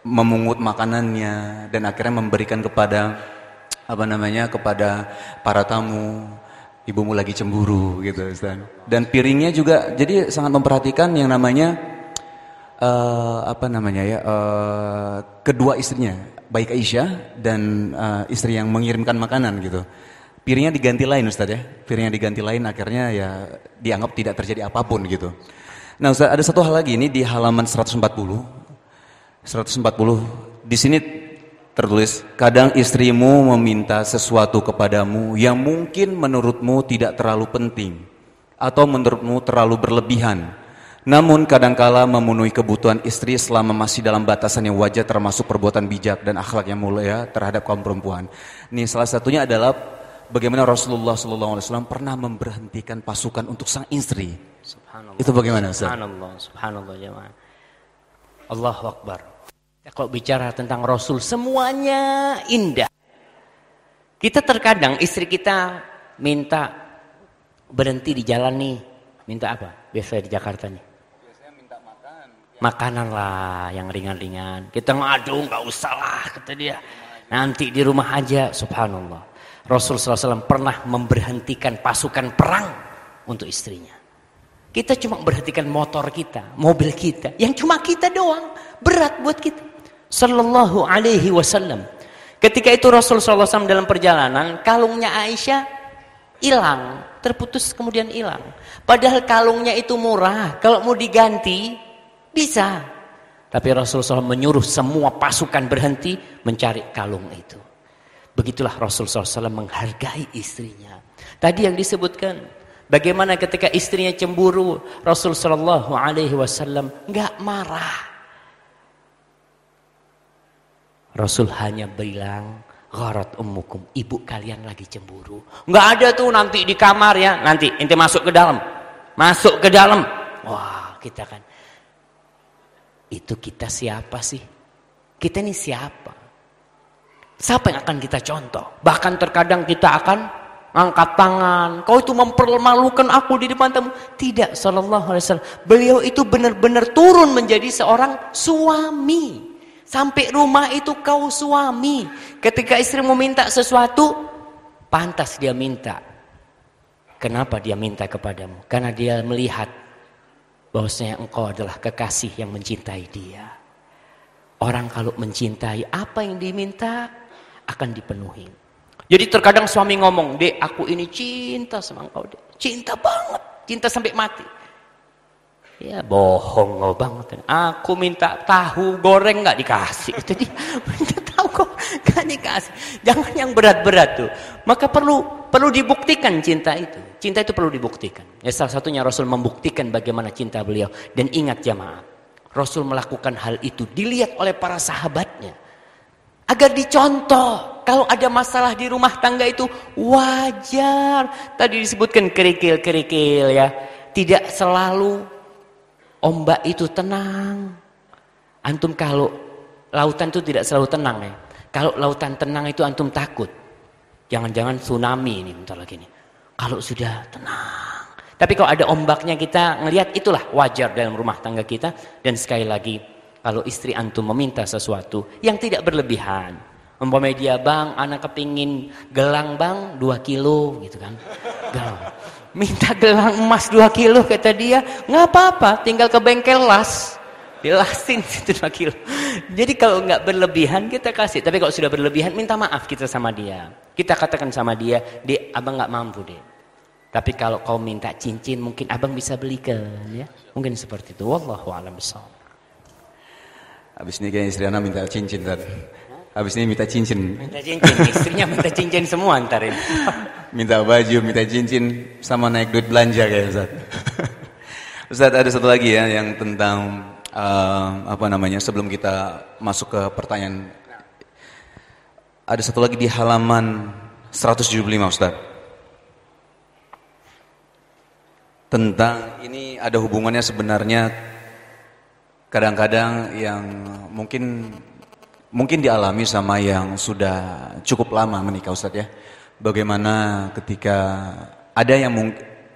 memungut makanannya dan akhirnya memberikan kepada apa namanya kepada para tamu ibumu lagi cemburu gitu Ustaz. Dan piringnya juga jadi sangat memperhatikan yang namanya uh, apa namanya ya uh, kedua istrinya baik Aisyah dan uh, istri yang mengirimkan makanan gitu. Piringnya diganti lain Ustaz ya. Piringnya diganti lain akhirnya ya dianggap tidak terjadi apa pun gitu. Nah Ustaz ada satu hal lagi ini di halaman 140. 140 di sini Tertulis, kadang istrimu meminta sesuatu kepadamu yang mungkin menurutmu tidak terlalu penting atau menurutmu terlalu berlebihan. Namun kadangkala memenuhi kebutuhan istri selama masih dalam batasan yang wajar termasuk perbuatan bijak dan akhlak yang mulia terhadap kaum perempuan. Ini salah satunya adalah bagaimana Rasulullah SAW pernah memberhentikan pasukan untuk sang istri. Subhanallah. Itu bagaimana Ustaz? Subhanallah, subhanallah jemaah. Allahu Akbar. Ya, kalau bicara tentang Rasul semuanya indah. Kita terkadang istri kita minta berhenti di jalan nih. Minta apa? Biasa di Jakarta nih. Biasanya minta makan. Makanan lah yang ringan-ringan. Kita ngadu nggak usah lah kata dia. Nanti di rumah aja subhanallah. Rasul SAW pernah memberhentikan pasukan perang untuk istrinya. Kita cuma berhentikan motor kita, mobil kita, yang cuma kita doang, berat buat kita. Sallallahu alaihi wasallam. Ketika itu Rasul SAW dalam perjalanan, kalungnya Aisyah hilang, terputus kemudian hilang. Padahal kalungnya itu murah, kalau mau diganti bisa. Tapi Rasul SAW menyuruh semua pasukan berhenti mencari kalung itu. Begitulah Rasul SAW menghargai istrinya. Tadi yang disebutkan, bagaimana ketika istrinya cemburu, Rasul SAW Alaihi Wasallam nggak marah. Rasul hanya bilang, Gharat ummukum, ibu kalian lagi cemburu. Enggak ada tuh nanti di kamar ya, nanti inti masuk ke dalam. Masuk ke dalam. Wah, kita kan. Itu kita siapa sih? Kita ini siapa? Siapa yang akan kita contoh? Bahkan terkadang kita akan angkat tangan. Kau itu mempermalukan aku di depan tamu. Tidak, sallallahu alaihi wasallam. Beliau itu benar-benar turun menjadi seorang suami. Sampai rumah itu kau suami. Ketika istri minta sesuatu, pantas dia minta. Kenapa dia minta kepadamu? Karena dia melihat bahwasanya engkau adalah kekasih yang mencintai dia. Orang kalau mencintai apa yang diminta akan dipenuhi. Jadi terkadang suami ngomong, dek aku ini cinta sama engkau dek. Cinta banget, cinta sampai mati. Ya bohong kau banget. Aku minta tahu goreng nggak dikasih. *laughs* Jadi minta tahu kok nggak dikasih. Jangan yang berat-berat tuh. Maka perlu perlu dibuktikan cinta itu. Cinta itu perlu dibuktikan. Ya salah satunya Rasul membuktikan bagaimana cinta beliau. Dan ingat jamaah, Rasul melakukan hal itu dilihat oleh para sahabatnya. Agar dicontoh. Kalau ada masalah di rumah tangga itu wajar. Tadi disebutkan kerikil-kerikil ya. Tidak selalu ombak itu tenang. Antum kalau lautan itu tidak selalu tenang ya. Kalau lautan tenang itu antum takut. Jangan-jangan tsunami ini bentar lagi nih. Kalau sudah tenang. Tapi kalau ada ombaknya kita ngelihat itulah wajar dalam rumah tangga kita. Dan sekali lagi kalau istri antum meminta sesuatu yang tidak berlebihan. Umpamanya dia bang, anak kepingin gelang bang dua kilo gitu kan. Gelang. Minta gelang emas dua kilo kata dia, nggak apa-apa, tinggal ke bengkel las. Dilasin *laughs* itu dua kilo. Jadi kalau nggak berlebihan kita kasih, tapi kalau sudah berlebihan minta maaf kita sama dia. Kita katakan sama dia, di abang nggak mampu deh. Tapi kalau kau minta cincin mungkin abang bisa belikan ya. Mungkin seperti itu. Wallahu a'lam. Habis ini kayak istri anak minta cincin tadi. Habis ini minta cincin. Minta cincin, istrinya minta cincin semua ntar ini. *laughs* minta baju, minta cincin, sama naik duit belanja kayak Ustaz. *laughs* Ustaz ada satu lagi ya yang tentang uh, apa namanya sebelum kita masuk ke pertanyaan. Ada satu lagi di halaman 175 Ustaz. Tentang ini ada hubungannya sebenarnya kadang-kadang yang mungkin mungkin dialami sama yang sudah cukup lama menikah Ustaz ya. Bagaimana ketika ada yang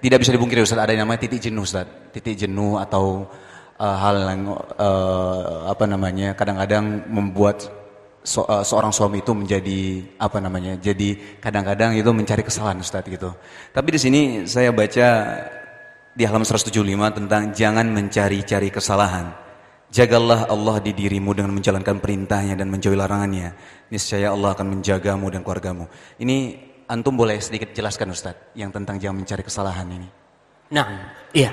tidak bisa dibungkiri Ustaz, ada yang namanya titik jenuh Ustaz. Titik jenuh atau uh, hal yang uh, apa namanya kadang-kadang membuat so, uh, seorang suami itu menjadi apa namanya? Jadi kadang-kadang itu mencari kesalahan Ustaz gitu. Tapi di sini saya baca di halaman 175 tentang jangan mencari-cari kesalahan. Jagalah Allah di dirimu dengan menjalankan perintahnya dan menjauhi larangannya. Niscaya Allah akan menjagamu dan keluargamu. Ini antum boleh sedikit jelaskan Ustaz yang tentang jangan mencari kesalahan ini. Nah, iya.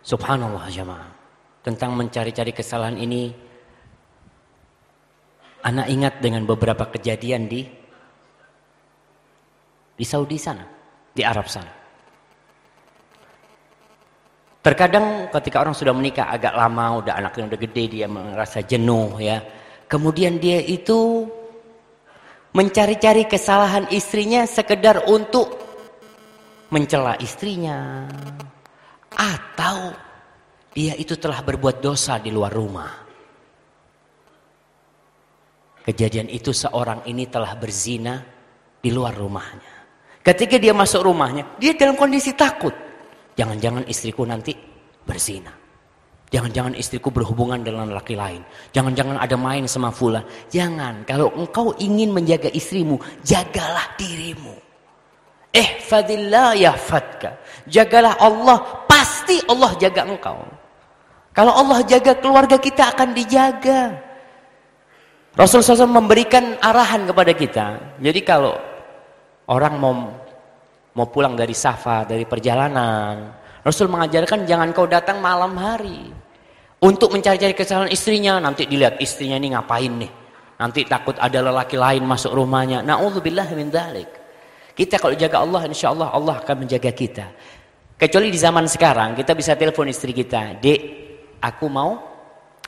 Subhanallah jemaah. Tentang mencari-cari kesalahan ini anak ingat dengan beberapa kejadian di di Saudi sana, di Arab sana. Terkadang ketika orang sudah menikah agak lama, udah anaknya udah gede, dia merasa jenuh ya. Kemudian dia itu mencari-cari kesalahan istrinya sekedar untuk mencela istrinya. Atau dia itu telah berbuat dosa di luar rumah. Kejadian itu seorang ini telah berzina di luar rumahnya. Ketika dia masuk rumahnya, dia dalam kondisi takut. Jangan-jangan istriku nanti berzina. Jangan-jangan istriku berhubungan dengan laki lain. Jangan-jangan ada main sama fula. Jangan. Kalau engkau ingin menjaga istrimu, jagalah dirimu. Eh, fadillah ya fatka. Jagalah Allah, pasti Allah jaga engkau. Kalau Allah jaga keluarga kita akan dijaga. Rasulullah SAW memberikan arahan kepada kita. Jadi kalau orang mau mau pulang dari safar, dari perjalanan. Rasul mengajarkan jangan kau datang malam hari. Untuk mencari-cari kesalahan istrinya, nanti dilihat istrinya ini ngapain nih. Nanti takut ada lelaki lain masuk rumahnya. Na'udzubillah min dalik. Kita kalau jaga Allah, insya Allah Allah akan menjaga kita. Kecuali di zaman sekarang, kita bisa telepon istri kita. Dek, aku mau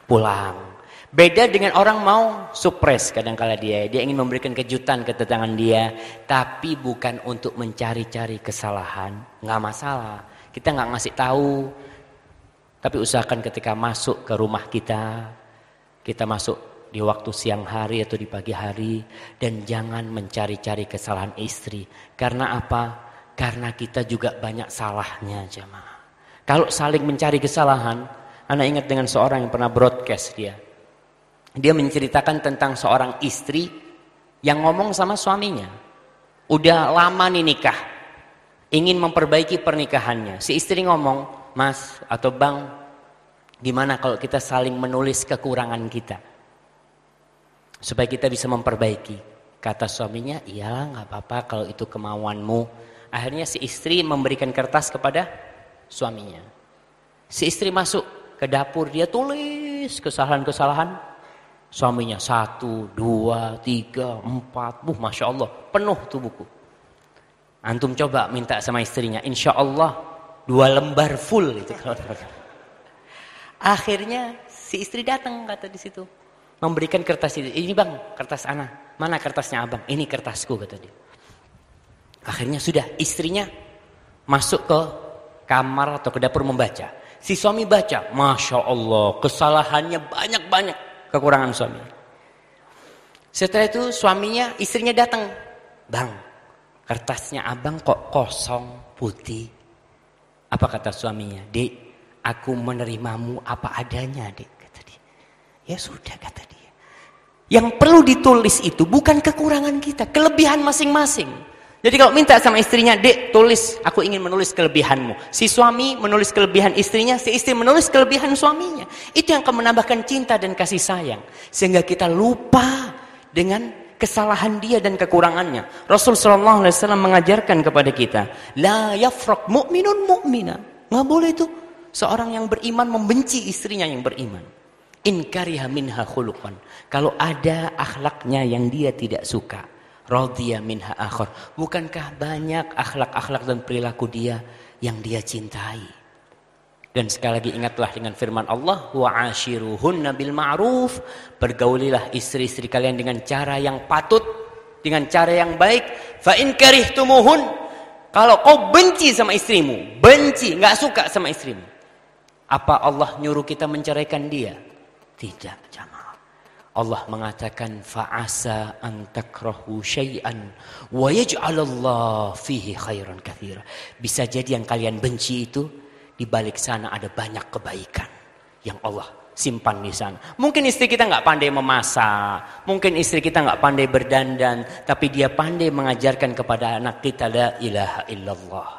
pulang. Beda dengan orang mau supres kadang-kala dia. Dia ingin memberikan kejutan ke tetangga dia. Tapi bukan untuk mencari-cari kesalahan. Nggak masalah. Kita nggak ngasih tahu. Tapi usahakan ketika masuk ke rumah kita. Kita masuk di waktu siang hari atau di pagi hari. Dan jangan mencari-cari kesalahan istri. Karena apa? Karena kita juga banyak salahnya jemaah. Kalau saling mencari kesalahan. Anda ingat dengan seorang yang pernah broadcast dia dia menceritakan tentang seorang istri yang ngomong sama suaminya. Udah lama nih nikah. Ingin memperbaiki pernikahannya. Si istri ngomong, mas atau bang, gimana kalau kita saling menulis kekurangan kita. Supaya kita bisa memperbaiki. Kata suaminya, iyalah nggak apa-apa kalau itu kemauanmu. Akhirnya si istri memberikan kertas kepada suaminya. Si istri masuk ke dapur, dia tulis kesalahan-kesalahan. Suaminya satu, dua, tiga, empat, buh masya Allah, penuh tuh buku. Antum coba minta sama istrinya, insya Allah dua lembar full itu. *laughs* Akhirnya si istri datang kata di situ memberikan kertas itu. Ini bang, kertas Ana. Mana kertasnya abang? Ini kertasku kata dia. Akhirnya sudah istrinya masuk ke kamar atau ke dapur membaca. Si suami baca, masya Allah, kesalahannya banyak-banyak kekurangan suami. Setelah itu suaminya, istrinya datang, bang, kertasnya abang kok kosong putih. Apa kata suaminya? Dek, aku menerimamu apa adanya, dek. Kata dia. Ya sudah kata dia. Yang perlu ditulis itu bukan kekurangan kita, kelebihan masing-masing. Jadi kalau minta sama istrinya, dek tulis, aku ingin menulis kelebihanmu. Si suami menulis kelebihan istrinya, si istri menulis kelebihan suaminya. Itu yang akan menambahkan cinta dan kasih sayang. Sehingga kita lupa dengan kesalahan dia dan kekurangannya. Rasul Shallallahu Alaihi Wasallam mengajarkan kepada kita, la yafrok mu'minun mu'mina. Nggak boleh itu seorang yang beriman membenci istrinya yang beriman. In minha khuluqan. Kalau ada akhlaknya yang dia tidak suka. Radhiya minha akhar. Bukankah banyak akhlak-akhlak dan perilaku dia yang dia cintai. Dan sekali lagi ingatlah dengan firman Allah. Wa ashiruhunna bil ma'ruf. Bergaulilah istri-istri kalian dengan cara yang patut. Dengan cara yang baik. Fa in karihtumuhun. Kalau kau benci sama istrimu. Benci, nggak suka sama istrimu. Apa Allah nyuruh kita menceraikan dia? Tidak jamaah. Allah mengatakan fa'asa an takrahu syai'an wa yaj'alallah fihi khairan katsira. Bisa jadi yang kalian benci itu di balik sana ada banyak kebaikan yang Allah simpan di sana. Mungkin istri kita nggak pandai memasak, mungkin istri kita nggak pandai berdandan, tapi dia pandai mengajarkan kepada anak kita la ilaha illallah.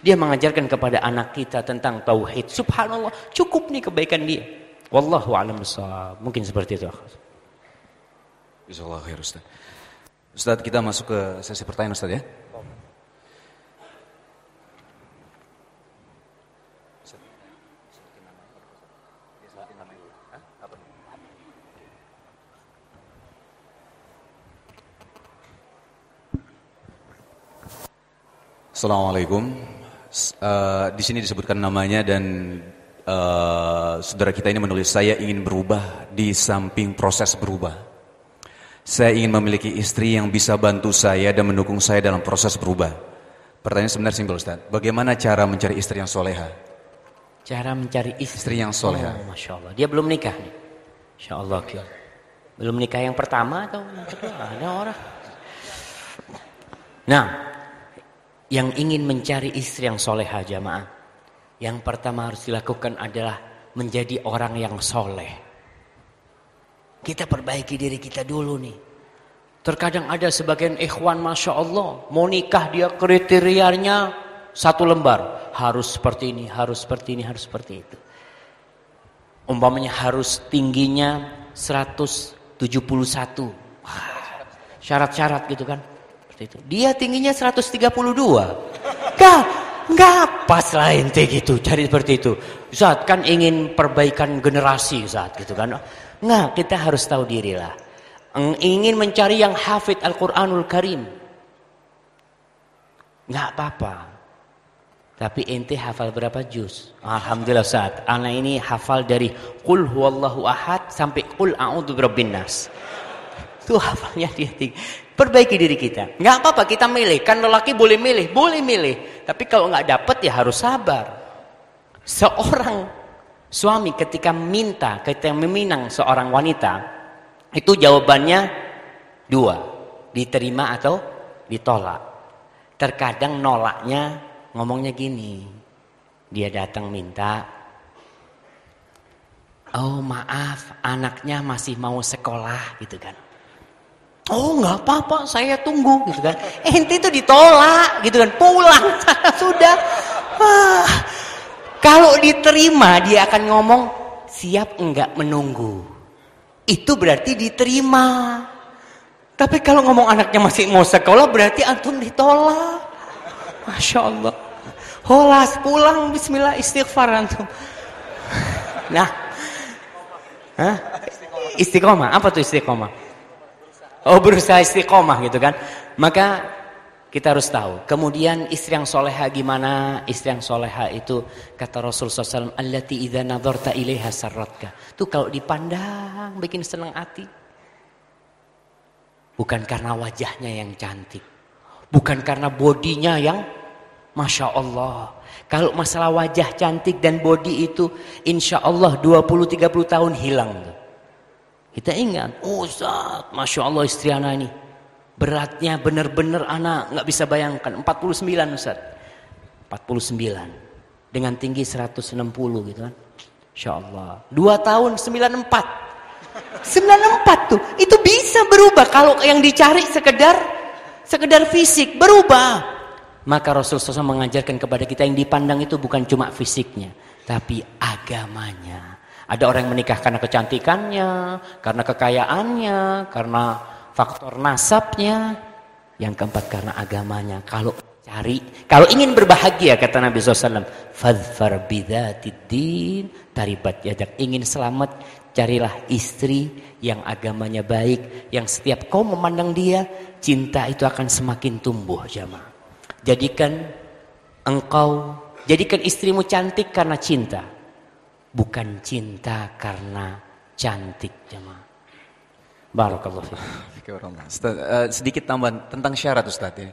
Dia mengajarkan kepada anak kita tentang tauhid. Subhanallah, cukup nih kebaikan dia. Wallahu a'lam Mungkin seperti itu. Jazakallahu khair Ustaz. Ustaz kita masuk ke sesi pertanyaan Ustaz ya. Assalamualaikum. Uh, di sini disebutkan namanya dan uh, saudara kita ini menulis saya ingin berubah di samping proses berubah. Saya ingin memiliki istri yang bisa bantu saya dan mendukung saya dalam proses berubah. Pertanyaan sebenarnya simpel Ustaz. Bagaimana cara mencari istri yang soleha? Cara mencari istri, istri yang soleha. Oh, Masya Allah. Dia belum nikah nih. Masya Allah. Belum nikah yang pertama atau yang kedua? Ada orang. Nah, yang ingin mencari istri yang soleha jamaah yang pertama harus dilakukan adalah menjadi orang yang soleh. Kita perbaiki diri kita dulu nih. Terkadang ada sebagian ikhwan Masya Allah. Mau nikah dia kriterianya satu lembar. Harus seperti ini, harus seperti ini, harus seperti itu. Umpamanya harus tingginya 171. Syarat-syarat gitu kan. Seperti itu. Dia tingginya 132. Kah? Enggak pas lah ente gitu, cari seperti itu. Saat kan ingin perbaikan generasi saat gitu kan. Enggak, kita harus tahu diri lah. Ingin mencari yang hafid Al-Quranul Karim. Enggak apa-apa. Tapi ente hafal berapa juz? Alhamdulillah saat. Anak ini hafal dari Qul huwallahu ahad sampai Qul a'udhu birabbin nas. Itu hafalnya dia tinggi. Perbaiki diri kita. Nggak apa-apa kita milih. Kan lelaki boleh milih, boleh milih. Tapi kalau nggak dapet ya harus sabar. Seorang suami ketika minta, ketika meminang seorang wanita, itu jawabannya dua, diterima atau ditolak. Terkadang nolaknya ngomongnya gini, dia datang minta, oh maaf anaknya masih mau sekolah gitu kan. Oh nggak apa-apa, saya tunggu gitu kan. Ente itu ditolak gitu kan, pulang *laughs* sudah. Ah. Kalau diterima dia akan ngomong siap enggak menunggu. Itu berarti diterima. Tapi kalau ngomong anaknya masih mau sekolah berarti antum ditolak. Masya Allah. Holas pulang bismillah istighfar antum. Nah. Hah? Istiqomah. Apa tuh istiqomah? Oh berusaha istiqomah gitu kan. Maka kita harus tahu. Kemudian istri yang soleha gimana? Istri yang soleha itu kata Rasul SAW. Allati idha nadharta ilaiha sarratka. Itu kalau dipandang bikin senang hati. Bukan karena wajahnya yang cantik. Bukan karena bodinya yang Masya Allah. Kalau masalah wajah cantik dan body itu insya Allah 20-30 tahun hilang. Kita ingat, oh Masya Allah istri anak ini. Beratnya benar-benar anak nggak bisa bayangkan. 49 Ustaz. 49. Dengan tinggi 160 gitu kan. Insya Allah. Dua tahun 94. 94 tuh, itu bisa berubah kalau yang dicari sekedar sekedar fisik berubah. Maka Rasulullah SAW mengajarkan kepada kita yang dipandang itu bukan cuma fisiknya, tapi agamanya. Ada orang yang menikah karena kecantikannya, karena kekayaannya, karena faktor nasabnya. Yang keempat karena agamanya. Kalau cari, kalau ingin berbahagia kata Nabi SAW, fadfar bidatid taribat yadak. Ingin selamat, Carilah istri yang agamanya baik, yang setiap kau memandang dia, cinta itu akan semakin tumbuh jamaah. Jadikan engkau, jadikan istrimu cantik karena cinta. Bukan cinta karena cantik jamaah. Barakallahu uh, sedikit tambahan tentang syarat Ustaz ya.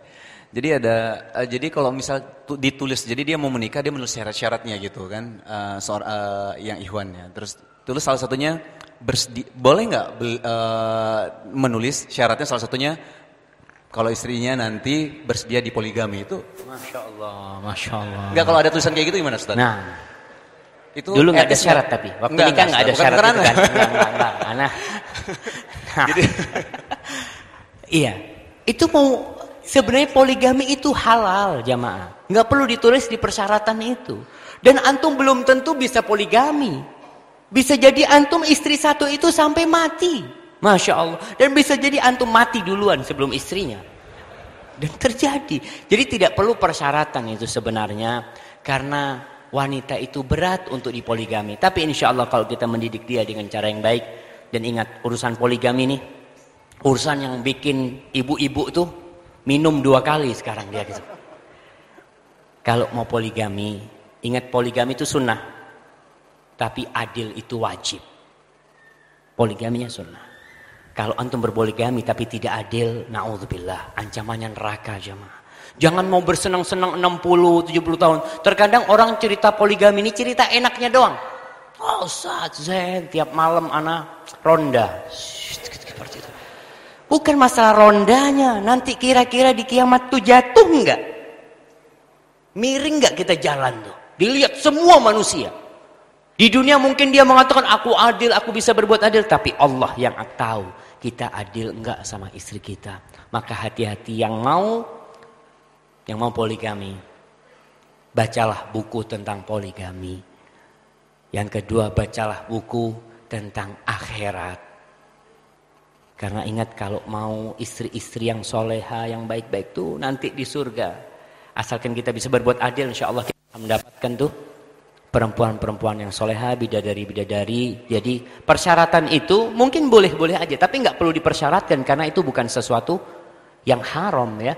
Jadi ada uh, jadi kalau misal ditulis jadi dia mau menikah dia menulis syarat-syaratnya gitu kan uh, seorang uh, yang ikhwannya. Terus Tulis salah satunya bersedi, boleh nggak uh, menulis syaratnya salah satunya kalau istrinya nanti bersedia di poligami itu. Masya Allah, masya Allah. Enggak kalau ada tulisan kayak gitu gimana Ustaz? Nah, itu dulu nggak ada syarat tapi waktu enggak, nikah nggak ada syarat itu kan. Enggak, enggak, enggak, Nah, *laughs* Jadi, *laughs* iya, itu mau sebenarnya poligami itu halal jamaah. Nggak perlu ditulis di persyaratan itu. Dan antum belum tentu bisa poligami. Bisa jadi antum istri satu itu sampai mati. Masya Allah. Dan bisa jadi antum mati duluan sebelum istrinya. Dan terjadi. Jadi tidak perlu persyaratan itu sebenarnya. Karena wanita itu berat untuk dipoligami. Tapi insya Allah kalau kita mendidik dia dengan cara yang baik. Dan ingat urusan poligami ini. Urusan yang bikin ibu-ibu tuh minum dua kali sekarang dia gitu. Kalau mau poligami. Ingat poligami itu sunnah. Tapi adil itu wajib. Poligaminya sunnah. Kalau antum berpoligami tapi tidak adil, naudzubillah, ancamannya neraka jemaah. Jangan mau bersenang-senang 60, 70 tahun. Terkadang orang cerita poligami ini cerita enaknya doang. Oh saat zen, tiap malam anak ronda. Bukan masalah rondanya. Nanti kira-kira di kiamat tuh jatuh enggak? Miring enggak kita jalan tuh? Dilihat semua manusia. Di dunia mungkin dia mengatakan aku adil, aku bisa berbuat adil. Tapi Allah yang tahu kita adil enggak sama istri kita. Maka hati-hati yang mau yang mau poligami. Bacalah buku tentang poligami. Yang kedua bacalah buku tentang akhirat. Karena ingat kalau mau istri-istri yang soleha, yang baik-baik tuh nanti di surga. Asalkan kita bisa berbuat adil insya Allah kita akan mendapatkan tuh perempuan-perempuan yang soleha, bidadari-bidadari. Jadi persyaratan itu mungkin boleh-boleh aja, tapi nggak perlu dipersyaratkan karena itu bukan sesuatu yang haram ya.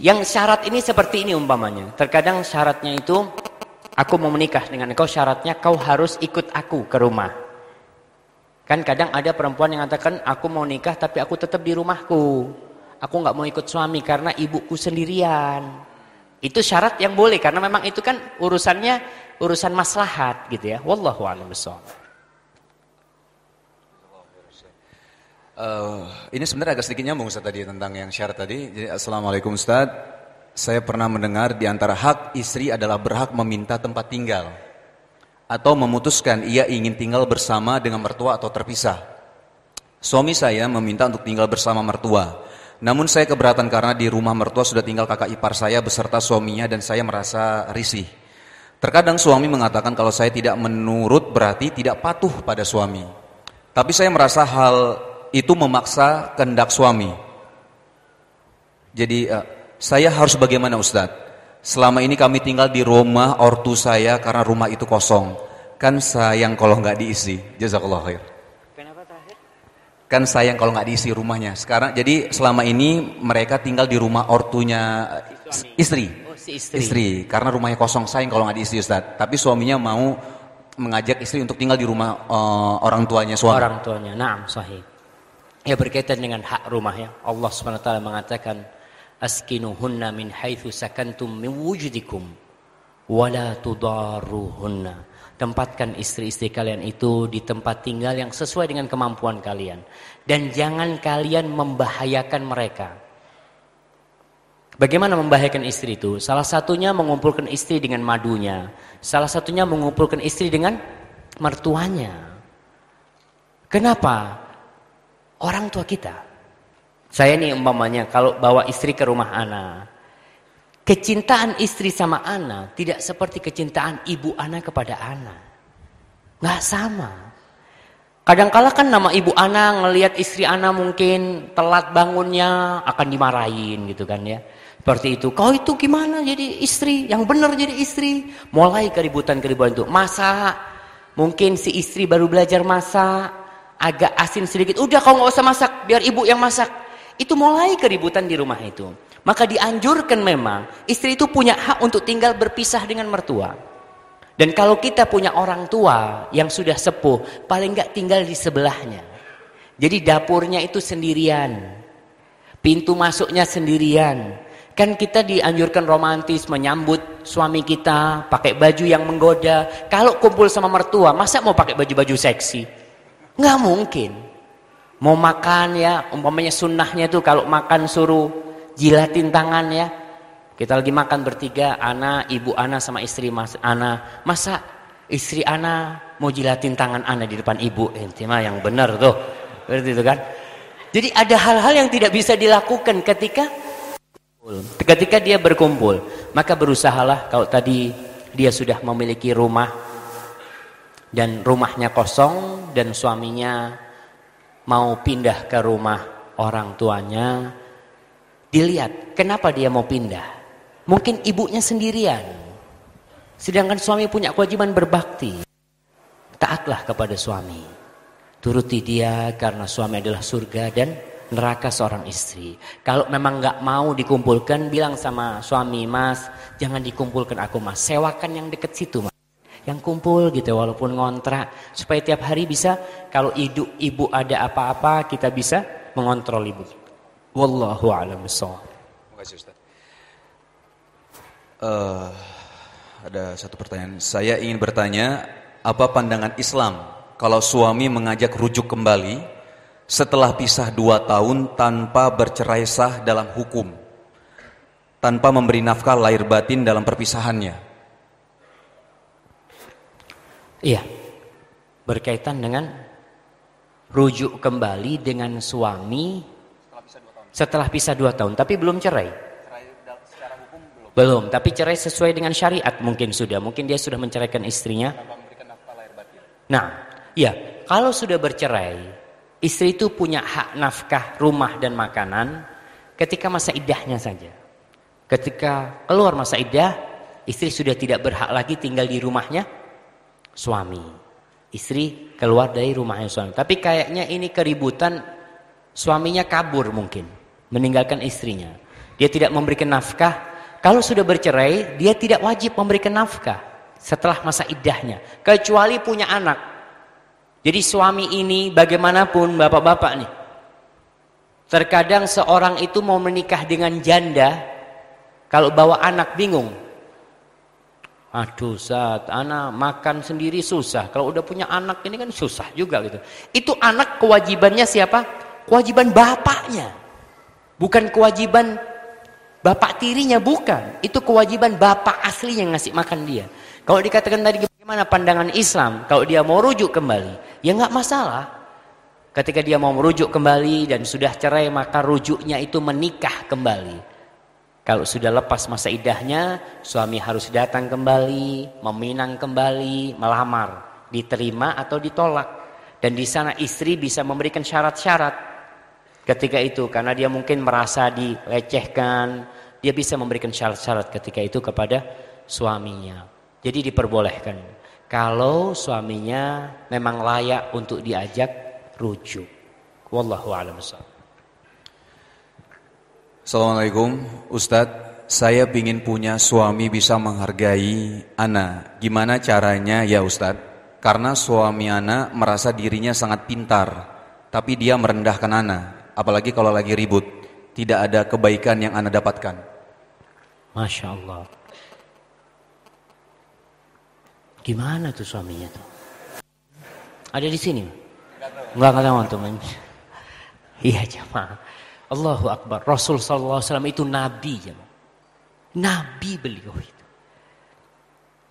Yang syarat ini seperti ini umpamanya. Terkadang syaratnya itu aku mau menikah dengan engkau syaratnya kau harus ikut aku ke rumah. Kan kadang ada perempuan yang mengatakan aku mau nikah tapi aku tetap di rumahku. Aku nggak mau ikut suami karena ibuku sendirian. Itu syarat yang boleh karena memang itu kan urusannya urusan maslahat gitu ya. Wallahu a'lam Uh, ini sebenarnya agak sedikit nyambung Ustaz tadi tentang yang syarat tadi. Jadi Assalamualaikum Ustaz. Saya pernah mendengar di antara hak istri adalah berhak meminta tempat tinggal atau memutuskan ia ingin tinggal bersama dengan mertua atau terpisah. Suami saya meminta untuk tinggal bersama mertua. Namun saya keberatan karena di rumah mertua sudah tinggal kakak ipar saya beserta suaminya dan saya merasa risih. Terkadang suami mengatakan kalau saya tidak menurut berarti tidak patuh pada suami. Tapi saya merasa hal itu memaksa kehendak suami. Jadi uh, saya harus bagaimana Ustadz? Selama ini kami tinggal di rumah ortu saya karena rumah itu kosong. Kan sayang kalau nggak diisi. Jazakallah khair. Kenapa terakhir? Kan sayang kalau nggak diisi rumahnya. Sekarang jadi selama ini mereka tinggal di rumah ortunya istri. Oh, si istri. Istri karena rumahnya kosong sayang kalau nggak diisi Ustaz. Tapi suaminya mau mengajak istri untuk tinggal di rumah uh, orang tuanya suami. Orang tuanya. Naam, sahih. Ya berkaitan dengan hak rumah ya. Allah SWT mengatakan askinuhunna min haitsu sakantum min wujudikum wala tudarruhunna tempatkan istri-istri kalian itu di tempat tinggal yang sesuai dengan kemampuan kalian dan jangan kalian membahayakan mereka Bagaimana membahayakan istri itu? Salah satunya mengumpulkan istri dengan madunya. Salah satunya mengumpulkan istri dengan mertuanya. Kenapa? Orang tua kita saya nih umpamanya kalau bawa istri ke rumah anak. Kecintaan istri sama anak tidak seperti kecintaan ibu anak kepada anak. Nggak sama. Kadangkala kan nama ibu anak ngelihat istri anak mungkin telat bangunnya akan dimarahin gitu kan ya. Seperti itu. Kau itu gimana jadi istri? Yang benar jadi istri. Mulai keributan-keributan itu. Masa mungkin si istri baru belajar masak. Agak asin sedikit. Udah kau nggak usah masak. Biar ibu yang masak. Itu mulai keributan di rumah itu. Maka dianjurkan memang istri itu punya hak untuk tinggal berpisah dengan mertua. Dan kalau kita punya orang tua yang sudah sepuh, paling nggak tinggal di sebelahnya. Jadi dapurnya itu sendirian. Pintu masuknya sendirian. Kan kita dianjurkan romantis menyambut suami kita pakai baju yang menggoda. Kalau kumpul sama mertua, masa mau pakai baju-baju seksi? Nggak mungkin. Mau makan ya, umpamanya sunnahnya tuh kalau makan suruh jilatin tangan ya. Kita lagi makan bertiga, Ana, ibu Ana sama istri mas Ana. Masa istri Ana mau jilatin tangan Ana di depan ibu? Ente mah yang benar tuh. Berarti itu kan. Jadi ada hal-hal yang tidak bisa dilakukan ketika ketika dia berkumpul. Maka berusahalah kalau tadi dia sudah memiliki rumah dan rumahnya kosong dan suaminya mau pindah ke rumah orang tuanya, dilihat kenapa dia mau pindah. Mungkin ibunya sendirian. Sedangkan suami punya kewajiban berbakti. Taatlah kepada suami. Turuti dia karena suami adalah surga dan neraka seorang istri. Kalau memang nggak mau dikumpulkan, bilang sama suami, mas, jangan dikumpulkan aku mas, sewakan yang deket situ mas yang kumpul gitu walaupun ngontrak supaya tiap hari bisa kalau ibu ibu ada apa-apa kita bisa mengontrol ibu. Wallahu a'lam bishawab. Terima Ustaz. Uh, ada satu pertanyaan. Saya ingin bertanya, apa pandangan Islam kalau suami mengajak rujuk kembali setelah pisah dua tahun tanpa bercerai sah dalam hukum, tanpa memberi nafkah lahir batin dalam perpisahannya? Iya. Berkaitan dengan rujuk kembali dengan suami setelah pisah dua tahun, tapi belum cerai. belum. tapi cerai sesuai dengan syariat mungkin sudah. Mungkin dia sudah menceraikan istrinya. Nah, iya, kalau sudah bercerai, istri itu punya hak nafkah rumah dan makanan ketika masa idahnya saja. Ketika keluar masa idah, istri sudah tidak berhak lagi tinggal di rumahnya suami. Istri keluar dari rumahnya suami. Tapi kayaknya ini keributan suaminya kabur mungkin. Meninggalkan istrinya. Dia tidak memberikan nafkah. Kalau sudah bercerai, dia tidak wajib memberikan nafkah. Setelah masa idahnya. Kecuali punya anak. Jadi suami ini bagaimanapun bapak-bapak nih. Terkadang seorang itu mau menikah dengan janda. Kalau bawa anak bingung. Aduh saat anak makan sendiri susah. Kalau udah punya anak ini kan susah juga gitu. Itu anak kewajibannya siapa? Kewajiban bapaknya. Bukan kewajiban bapak tirinya, bukan. Itu kewajiban bapak asli yang ngasih makan dia. Kalau dikatakan tadi bagaimana pandangan Islam, kalau dia mau rujuk kembali, ya nggak masalah. Ketika dia mau merujuk kembali dan sudah cerai, maka rujuknya itu menikah kembali. Kalau sudah lepas masa idahnya, suami harus datang kembali, meminang kembali, melamar, diterima atau ditolak. Dan di sana istri bisa memberikan syarat-syarat. ketika itu karena dia mungkin merasa dilecehkan, dia bisa memberikan syarat-syarat ketika itu kepada suaminya. Jadi diperbolehkan. Kalau suaminya memang layak untuk diajak rujuk. Wallahu a'lam Assalamualaikum Ustadz saya ingin punya suami bisa menghargai Ana. Gimana caranya ya Ustadz? Karena suami Ana merasa dirinya sangat pintar, tapi dia merendahkan Ana. Apalagi kalau lagi ribut, tidak ada kebaikan yang Ana dapatkan. Masya Allah. Gimana tuh suaminya tuh? Ada di sini? Enggak tahu teman. Iya jemaah. Allahu Akbar. Rasul Sallallahu Alaihi itu nabi jemaah. Nabi beliau itu.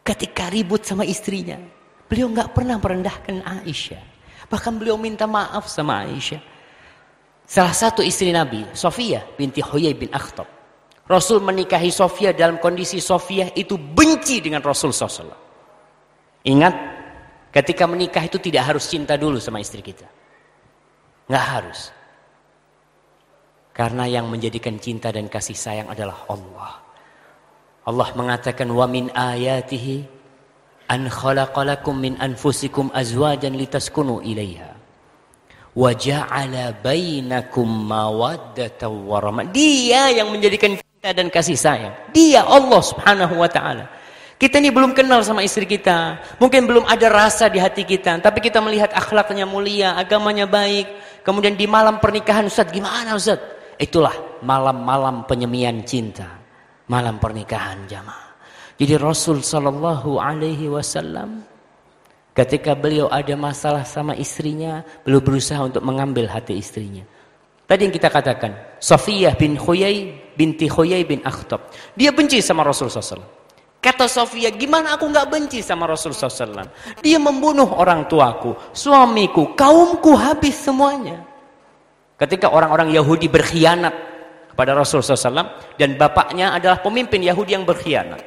Ketika ribut sama istrinya, beliau nggak pernah merendahkan Aisyah. Bahkan beliau minta maaf sama Aisyah. Salah satu istri Nabi, Sofia binti Huyai bin Akhtab. Rasul menikahi Sofia dalam kondisi Sofia itu benci dengan Rasul SAW. Ingat, ketika menikah itu tidak harus cinta dulu sama istri kita. Nggak harus. Karena yang menjadikan cinta dan kasih sayang adalah Allah. Allah mengatakan wa min ayatihi an khalaqalakum min anfusikum azwajan litaskunu ilaiha wa ja'ala bainakum mawaddatan wa Dia yang menjadikan cinta dan kasih sayang. Dia Allah Subhanahu wa taala. Kita ini belum kenal sama istri kita. Mungkin belum ada rasa di hati kita. Tapi kita melihat akhlaknya mulia, agamanya baik. Kemudian di malam pernikahan Ustaz, gimana Ustaz? Itulah malam-malam penyemian cinta malam pernikahan jamaah. Jadi Rasul Shallallahu Alaihi Wasallam ketika beliau ada masalah sama istrinya, beliau berusaha untuk mengambil hati istrinya. Tadi yang kita katakan, Sofiyah bin Khuyai binti Khuyai bin Akhtab. Dia benci sama Rasul SAW. Kata Sofia, gimana aku nggak benci sama Rasul SAW? Dia membunuh orang tuaku, suamiku, kaumku habis semuanya. Ketika orang-orang Yahudi berkhianat kepada Rasul SAW dan bapaknya adalah pemimpin Yahudi yang berkhianat.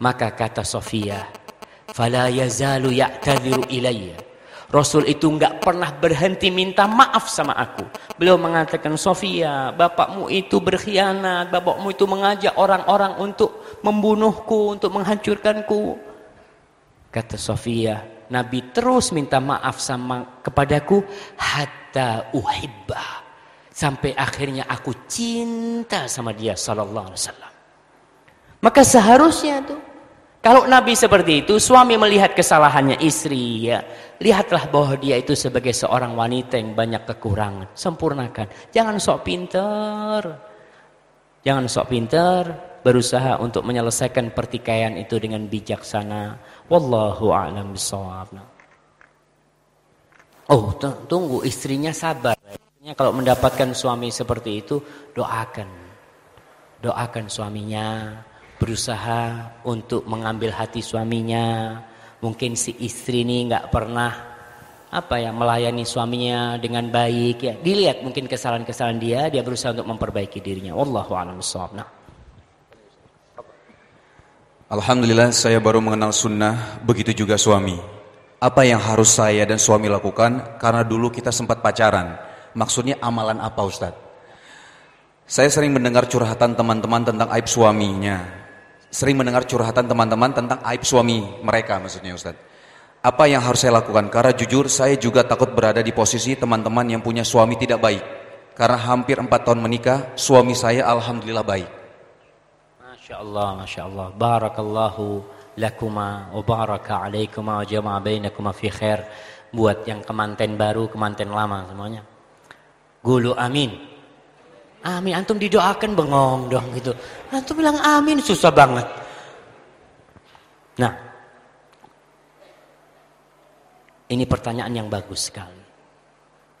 Maka kata Sofia, "Fala yazalu ya'tadhiru ilayya." Rasul itu enggak pernah berhenti minta maaf sama aku. Beliau mengatakan, Sofia, bapakmu itu berkhianat, bapakmu itu mengajak orang-orang untuk membunuhku, untuk menghancurkanku. Kata Sofia, Nabi terus minta maaf sama kepadaku hatta uhibbah Sampai akhirnya aku cinta sama dia sallallahu alaihi wasallam. Maka seharusnya tuh kalau Nabi seperti itu, suami melihat kesalahannya istri, ya, lihatlah bahwa dia itu sebagai seorang wanita yang banyak kekurangan. Sempurnakan. Jangan sok pinter. Jangan sok pinter, berusaha untuk menyelesaikan pertikaian itu dengan bijaksana. Wallahu a'lam bishawab. Oh, tunggu istrinya sabar. Kalau mendapatkan suami seperti itu, doakan. Doakan suaminya, berusaha untuk mengambil hati suaminya. Mungkin si istri ini nggak pernah apa ya melayani suaminya dengan baik ya. Dilihat mungkin kesalahan-kesalahan dia, dia berusaha untuk memperbaiki dirinya. Wallahu a'lam bishawab. Nah. Alhamdulillah saya baru mengenal sunnah, begitu juga suami. Apa yang harus saya dan suami lakukan? Karena dulu kita sempat pacaran. Maksudnya amalan apa Ustaz? Saya sering mendengar curhatan teman-teman tentang aib suaminya. Sering mendengar curhatan teman-teman tentang aib suami mereka maksudnya Ustaz. Apa yang harus saya lakukan? Karena jujur saya juga takut berada di posisi teman-teman yang punya suami tidak baik. Karena hampir empat tahun menikah, suami saya alhamdulillah baik. Masya Allah, Masya Allah. Barakallahu lakuma wa baraka alaikuma wa jama'a bainakuma fi khair. Buat yang kemanten baru, kemanten lama semuanya. Gulu amin. Amin. Antum didoakan bengong dong gitu. Antum bilang amin susah banget. Nah. Ini pertanyaan yang bagus sekali.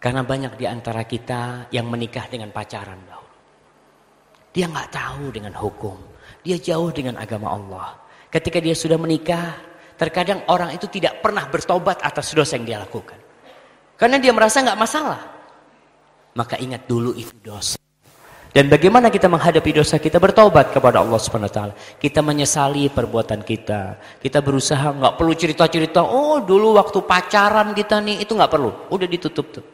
Karena banyak di antara kita yang menikah dengan pacaran dahulu. Dia nggak tahu dengan hukum. Dia jauh dengan agama Allah. Ketika dia sudah menikah, terkadang orang itu tidak pernah bertobat atas dosa yang dia lakukan. Karena dia merasa nggak masalah maka ingat dulu itu dosa. Dan bagaimana kita menghadapi dosa kita bertobat kepada Allah Subhanahu taala. Kita menyesali perbuatan kita. Kita berusaha nggak perlu cerita-cerita, oh dulu waktu pacaran kita nih itu nggak perlu. Udah ditutup tuh.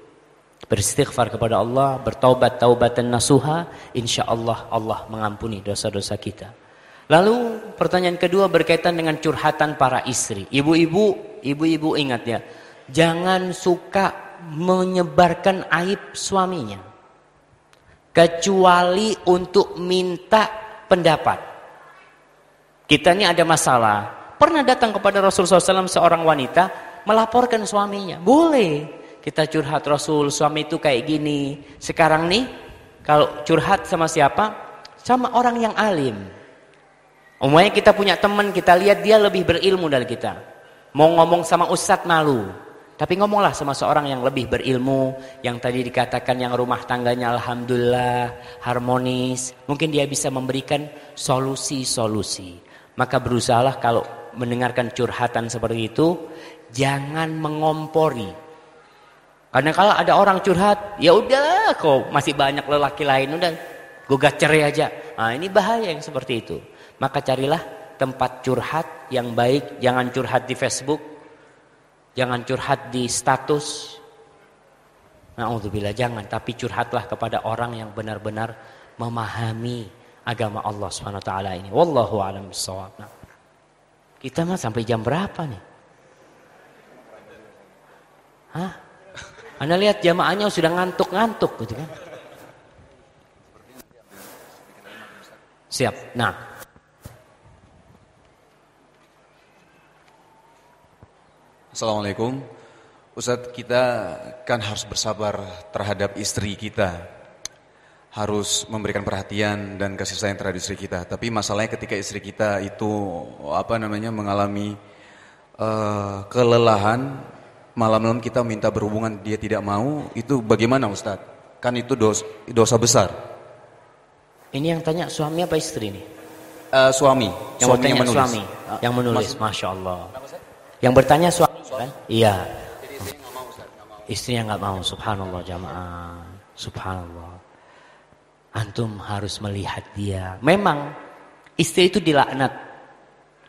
Beristighfar kepada Allah, bertaubat taubatan nasuha, insya Allah Allah mengampuni dosa-dosa kita. Lalu pertanyaan kedua berkaitan dengan curhatan para istri. Ibu-ibu, ibu-ibu ingat ya, jangan suka menyebarkan aib suaminya. Kecuali untuk minta pendapat. Kita ini ada masalah. Pernah datang kepada Rasulullah SAW seorang wanita melaporkan suaminya. Boleh. Kita curhat Rasul, suami itu kayak gini. Sekarang nih, kalau curhat sama siapa? Sama orang yang alim. Umumnya kita punya teman, kita lihat dia lebih berilmu dari kita. Mau ngomong sama ustadz malu. Tapi ngomonglah sama seorang yang lebih berilmu, yang tadi dikatakan yang rumah tangganya alhamdulillah harmonis. Mungkin dia bisa memberikan solusi-solusi. Maka berusahalah kalau mendengarkan curhatan seperti itu, jangan mengompori karena kalau ada orang curhat, ya udah kok masih banyak lelaki lain udah gugat cerai aja. Nah, ini bahaya yang seperti itu. Maka carilah tempat curhat yang baik, jangan curhat di Facebook, jangan curhat di status. Nauzubillah jangan, tapi curhatlah kepada orang yang benar-benar memahami agama Allah Subhanahu taala ini. Wallahu a'lam bishawab. Nah, kita mah sampai jam berapa nih? Hah? Anda lihat jamaahnya sudah ngantuk-ngantuk gitu kan. Siap. Nah. Assalamualaikum. Ustadz kita kan harus bersabar terhadap istri kita. Harus memberikan perhatian dan kasih sayang terhadap istri kita. Tapi masalahnya ketika istri kita itu apa namanya mengalami uh, kelelahan malam-malam kita minta berhubungan dia tidak mau, itu bagaimana Ustaz? Kan itu dosa, dosa besar. Ini yang tanya suami apa istri nih? Uh, suami. Yang suami yang menulis. Suami. Uh, yang menulis, Mas... Masya Allah. Yang bertanya suami, suami? kan? Iya. Istrinya nggak mau, subhanallah jamaah. Subhanallah. Antum harus melihat dia. Memang istri itu dilaknat.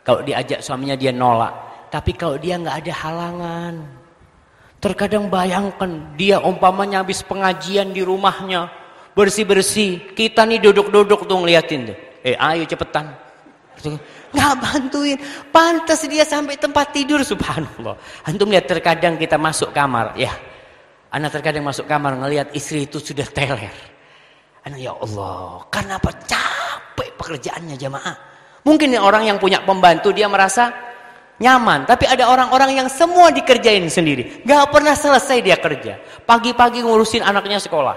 Kalau diajak suaminya dia nolak. Tapi kalau dia nggak ada halangan, Terkadang bayangkan dia umpamanya habis pengajian di rumahnya. Bersih-bersih. Kita nih duduk-duduk tuh ngeliatin tuh. Eh ayo cepetan. Nggak bantuin. Pantas dia sampai tempat tidur subhanallah. Antum lihat terkadang kita masuk kamar. Ya. Anak terkadang masuk kamar ngelihat istri itu sudah teler. Anak ya Allah. Kenapa capek pekerjaannya jamaah. Mungkin orang yang punya pembantu dia merasa nyaman. Tapi ada orang-orang yang semua dikerjain sendiri. Gak pernah selesai dia kerja. Pagi-pagi ngurusin anaknya sekolah.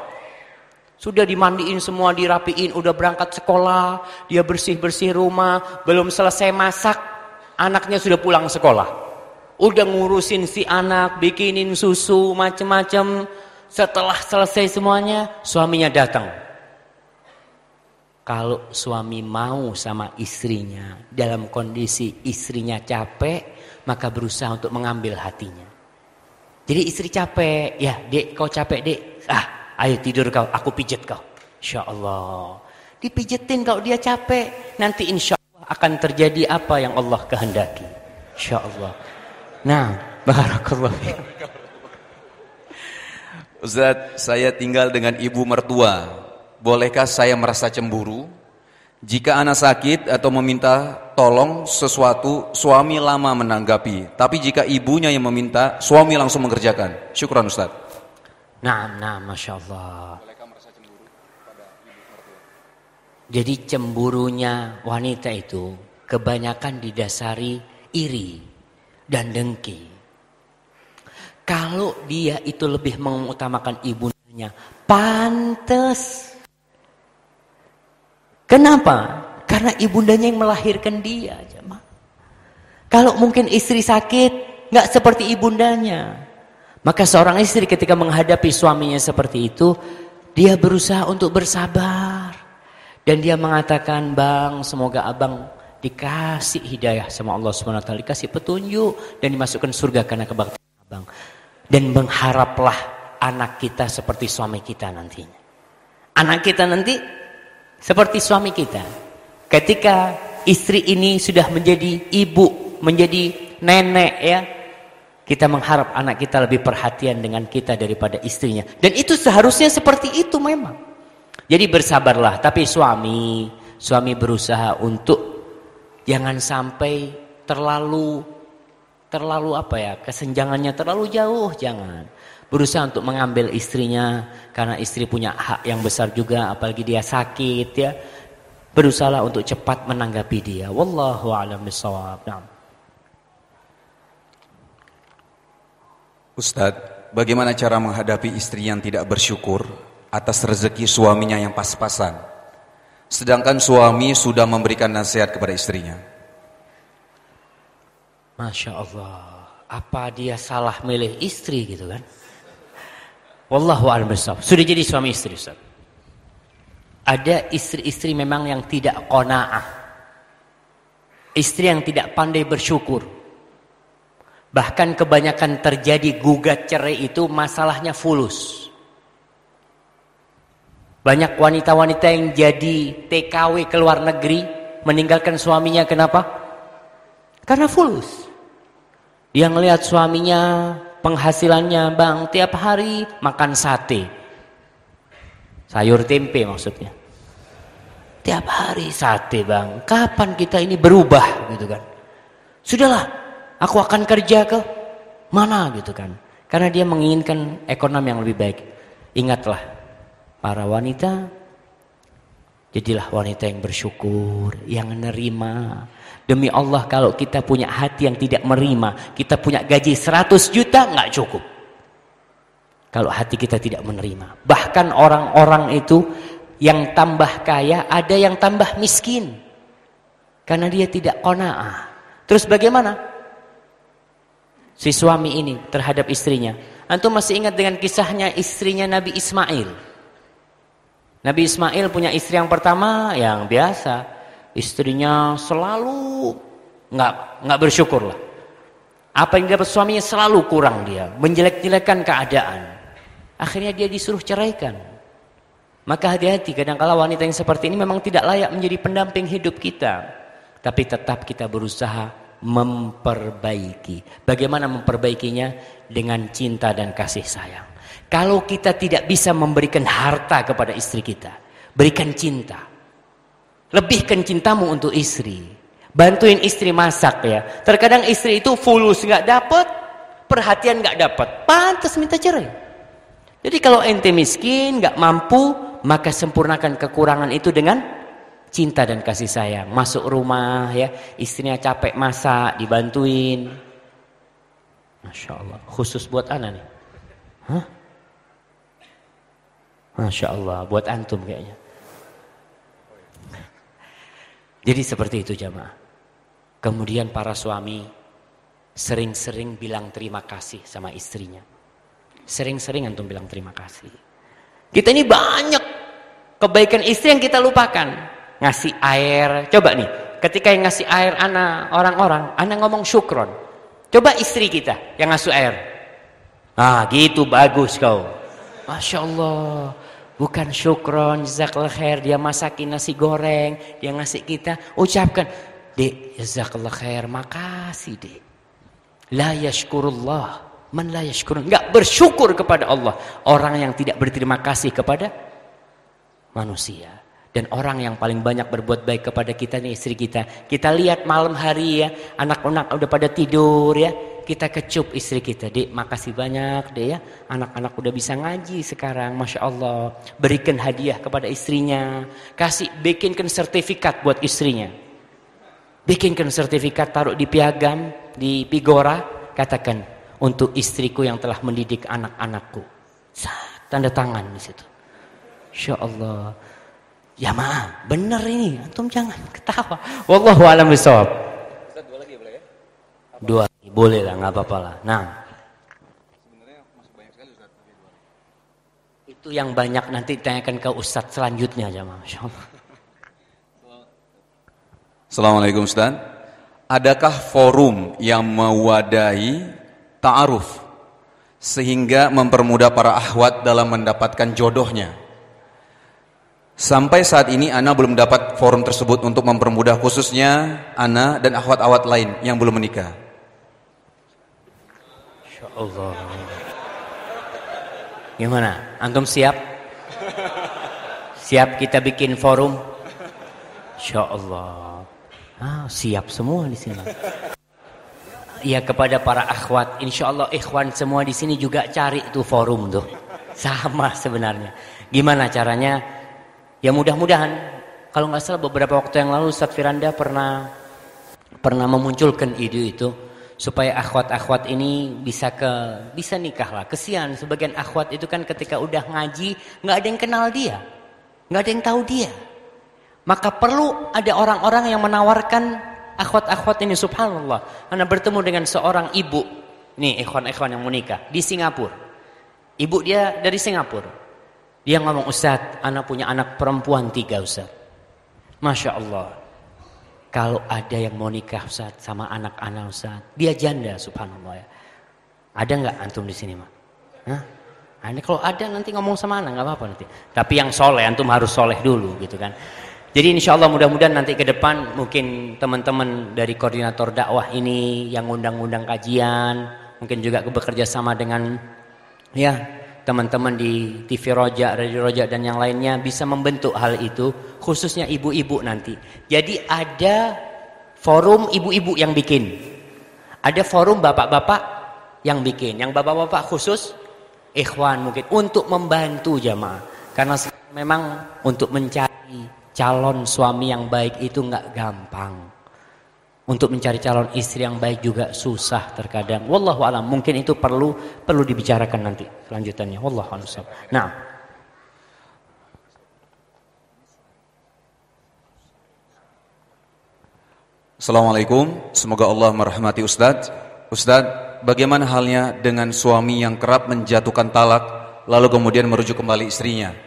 Sudah dimandiin semua, dirapiin, udah berangkat sekolah. Dia bersih-bersih rumah. Belum selesai masak, anaknya sudah pulang sekolah. Udah ngurusin si anak, bikinin susu, macem-macem. Setelah selesai semuanya, suaminya datang kalau suami mau sama istrinya dalam kondisi istrinya capek, maka berusaha untuk mengambil hatinya. Jadi istri capek, ya dek kau capek dek, ah ayo tidur kau, aku pijet kau. Insya Allah. Dipijetin kalau dia capek, nanti insya Allah akan terjadi apa yang Allah kehendaki. Insya Allah. Nah, *laughs* barakallah. Ustaz, saya tinggal dengan ibu mertua bolehkah saya merasa cemburu? Jika anak sakit atau meminta tolong sesuatu, suami lama menanggapi. Tapi jika ibunya yang meminta, suami langsung mengerjakan. Syukuran Ustaz. Nah, nah, Masya Allah. Jadi cemburunya wanita itu kebanyakan didasari iri dan dengki. Kalau dia itu lebih mengutamakan ibunya, pantas Kenapa? Karena ibundanya yang melahirkan dia. Kalau mungkin istri sakit, nggak seperti ibundanya. Maka seorang istri ketika menghadapi suaminya seperti itu, dia berusaha untuk bersabar. Dan dia mengatakan, bang semoga abang dikasih hidayah sama Allah SWT. Dikasih petunjuk dan dimasukkan surga karena kebaktian abang. Dan mengharaplah anak kita seperti suami kita nantinya. Anak kita nanti seperti suami kita. Ketika istri ini sudah menjadi ibu, menjadi nenek ya. Kita mengharap anak kita lebih perhatian dengan kita daripada istrinya. Dan itu seharusnya seperti itu memang. Jadi bersabarlah. Tapi suami, suami berusaha untuk jangan sampai terlalu terlalu apa ya kesenjangannya terlalu jauh jangan berusaha untuk mengambil istrinya karena istri punya hak yang besar juga apalagi dia sakit ya berusaha untuk cepat menanggapi dia wallahu a'lam bishawab nah. Ustadz, bagaimana cara menghadapi istri yang tidak bersyukur atas rezeki suaminya yang pas-pasan? Sedangkan suami sudah memberikan nasihat kepada istrinya. Masya Allah, apa dia salah milih istri gitu kan? Wallahu a'lam Sudah jadi suami istri, Ustaz. Ada istri-istri memang yang tidak qanaah. Istri yang tidak pandai bersyukur. Bahkan kebanyakan terjadi gugat cerai itu masalahnya fulus. Banyak wanita-wanita yang jadi TKW ke luar negeri meninggalkan suaminya kenapa? Karena fulus. Yang lihat suaminya penghasilannya bang tiap hari makan sate. Sayur tempe maksudnya. Tiap hari sate bang. Kapan kita ini berubah gitu kan? Sudahlah Aku akan kerja ke mana gitu kan. Karena dia menginginkan ekonomi yang lebih baik. Ingatlah para wanita jadilah wanita yang bersyukur, yang menerima. Demi Allah kalau kita punya hati yang tidak menerima, kita punya gaji 100 juta nggak cukup. Kalau hati kita tidak menerima. Bahkan orang-orang itu yang tambah kaya ada yang tambah miskin. Karena dia tidak kona'ah. Terus bagaimana? si suami ini terhadap istrinya. Antum masih ingat dengan kisahnya istrinya Nabi Ismail. Nabi Ismail punya istri yang pertama yang biasa, istrinya selalu nggak nggak bersyukur lah. Apa yang dapat suaminya selalu kurang dia, menjelek-jelekan keadaan. Akhirnya dia disuruh ceraikan. Maka hati-hati kadang kala wanita yang seperti ini memang tidak layak menjadi pendamping hidup kita. Tapi tetap kita berusaha memperbaiki. Bagaimana memperbaikinya? Dengan cinta dan kasih sayang. Kalau kita tidak bisa memberikan harta kepada istri kita, berikan cinta. Lebihkan cintamu untuk istri. Bantuin istri masak ya. Terkadang istri itu fulus nggak dapat, perhatian nggak dapat, pantas minta cerai. Jadi kalau ente miskin, nggak mampu, maka sempurnakan kekurangan itu dengan cinta dan kasih sayang. Masuk rumah ya, istrinya capek masak, dibantuin. Masya Allah, khusus buat anak nih. Hah? Masya Allah, buat antum kayaknya. Jadi seperti itu jamaah. Kemudian para suami sering-sering bilang terima kasih sama istrinya. Sering-sering antum bilang terima kasih. Kita ini banyak kebaikan istri yang kita lupakan ngasih air. Coba nih, ketika yang ngasih air anak orang-orang, anak ngomong syukron. Coba istri kita yang ngasih air. Ah, gitu bagus kau. Masya Allah. Bukan syukron, jazakallah khair. Dia masakin nasi goreng, dia ngasih kita. Ucapkan, dek, jazakallah khair. Makasih dek. La yashkurullah. Man la yashkurun. Enggak bersyukur kepada Allah. Orang yang tidak berterima kasih kepada manusia. Dan orang yang paling banyak berbuat baik kepada kita nih istri kita. Kita lihat malam hari ya, anak-anak udah pada tidur ya. Kita kecup istri kita, dek makasih banyak deh ya. Anak-anak udah bisa ngaji sekarang, Masya Allah. Berikan hadiah kepada istrinya. Kasih, bikinkan sertifikat buat istrinya. Bikinkan sertifikat, taruh di piagam, di pigora. Katakan, untuk istriku yang telah mendidik anak-anakku. Tanda tangan di situ. Insya Allah. Ya ma, benar ini. Antum jangan ketawa. Wallahu a'lam bishawab. dua boleh ya? Lah, nggak apa-apa lah. Nah. Itu yang banyak nanti tanyakan ke Ustadz selanjutnya aja, Masya Allah. Assalamualaikum Ustaz. Adakah forum yang mewadahi ta'aruf sehingga mempermudah para ahwat dalam mendapatkan jodohnya? Sampai saat ini Ana belum dapat forum tersebut untuk mempermudah khususnya Ana dan akhwat-akhwat lain yang belum menikah. Allah. Gimana? Antum siap? Siap kita bikin forum? Insya Allah. Ah, siap semua di sini. Ya kepada para akhwat, insya Allah ikhwan semua di sini juga cari tuh forum tuh. Sama sebenarnya. Gimana caranya? Ya mudah-mudahan. Kalau nggak salah beberapa waktu yang lalu Ustaz Firanda pernah pernah memunculkan ide itu supaya akhwat-akhwat ini bisa ke bisa nikah lah. Kesian sebagian akhwat itu kan ketika udah ngaji nggak ada yang kenal dia, nggak ada yang tahu dia. Maka perlu ada orang-orang yang menawarkan akhwat-akhwat ini subhanallah. Anda bertemu dengan seorang ibu, nih ikhwan-ikhwan yang menikah di Singapura. Ibu dia dari Singapura. Dia ngomong Ustaz, anak punya anak perempuan tiga Ustaz. Masya Allah. Kalau ada yang mau nikah Ustaz sama anak-anak Ustaz, dia janda subhanallah ya. Ada nggak antum di sini, Mak? Nah, ini kalau ada nanti ngomong sama anak nggak apa-apa nanti. Tapi yang soleh antum harus soleh dulu gitu kan. Jadi insya Allah mudah-mudahan nanti ke depan mungkin teman-teman dari koordinator dakwah ini yang undang-undang kajian, mungkin juga bekerja sama dengan ya teman-teman di TV Roja, Radio Roja dan yang lainnya bisa membentuk hal itu khususnya ibu-ibu nanti. Jadi ada forum ibu-ibu yang bikin. Ada forum bapak-bapak yang bikin. Yang bapak-bapak khusus ikhwan mungkin untuk membantu jamaah. Karena memang untuk mencari calon suami yang baik itu nggak gampang. Untuk mencari calon istri yang baik juga susah terkadang. Wallahu alam, mungkin itu perlu perlu dibicarakan nanti kelanjutannya. Wallahu alam. Nah, Assalamualaikum, semoga Allah merahmati Ustadz. Ustadz, bagaimana halnya dengan suami yang kerap menjatuhkan talak, lalu kemudian merujuk kembali istrinya?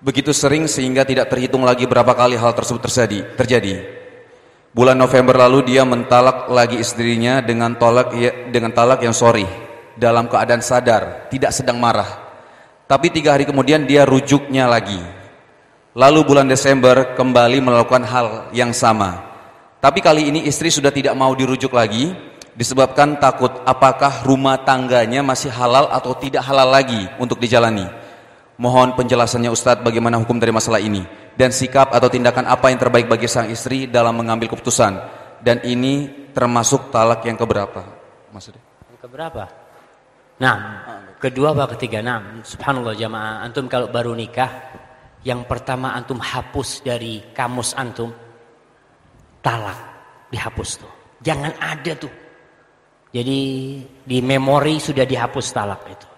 Begitu sering sehingga tidak terhitung lagi berapa kali hal tersebut terjadi. terjadi. Bulan November lalu dia mentalak lagi istrinya dengan tolak ya, dengan talak yang sorry dalam keadaan sadar, tidak sedang marah. Tapi tiga hari kemudian dia rujuknya lagi. Lalu bulan Desember kembali melakukan hal yang sama. Tapi kali ini istri sudah tidak mau dirujuk lagi disebabkan takut apakah rumah tangganya masih halal atau tidak halal lagi untuk dijalani. Mohon penjelasannya Ustadz bagaimana hukum dari masalah ini dan sikap atau tindakan apa yang terbaik bagi sang istri dalam mengambil keputusan. Dan ini termasuk talak yang keberapa maksudnya keberapa? Nah kedua apa ketiga? Nah subhanallah jamaah. Antum kalau baru nikah yang pertama antum hapus dari kamus antum talak dihapus tuh. Jangan ada tuh. Jadi di memori sudah dihapus talak itu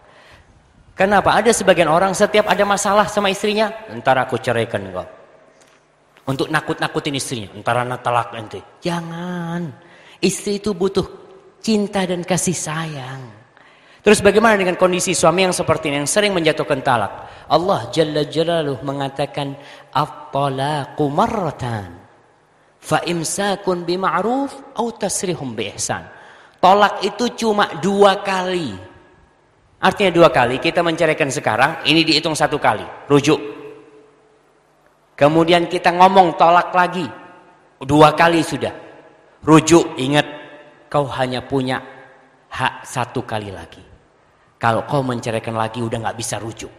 Kenapa? Ada sebagian orang setiap ada masalah sama istrinya, entar aku ceraikan kau. Untuk nakut-nakutin istrinya, entar anak talak nanti. Jangan. Istri itu butuh cinta dan kasih sayang. Terus bagaimana dengan kondisi suami yang seperti ini yang sering menjatuhkan talak? Allah Jalla Jalaluh mengatakan at-talaqu marratan fa imsakun bima'ruf au tasrihum bi ihsan. Tolak itu cuma dua kali. Artinya dua kali, kita menceraikan sekarang, ini dihitung satu kali, rujuk. Kemudian kita ngomong tolak lagi, dua kali sudah. Rujuk, ingat, kau hanya punya hak satu kali lagi. Kalau kau menceraikan lagi, udah nggak bisa rujuk.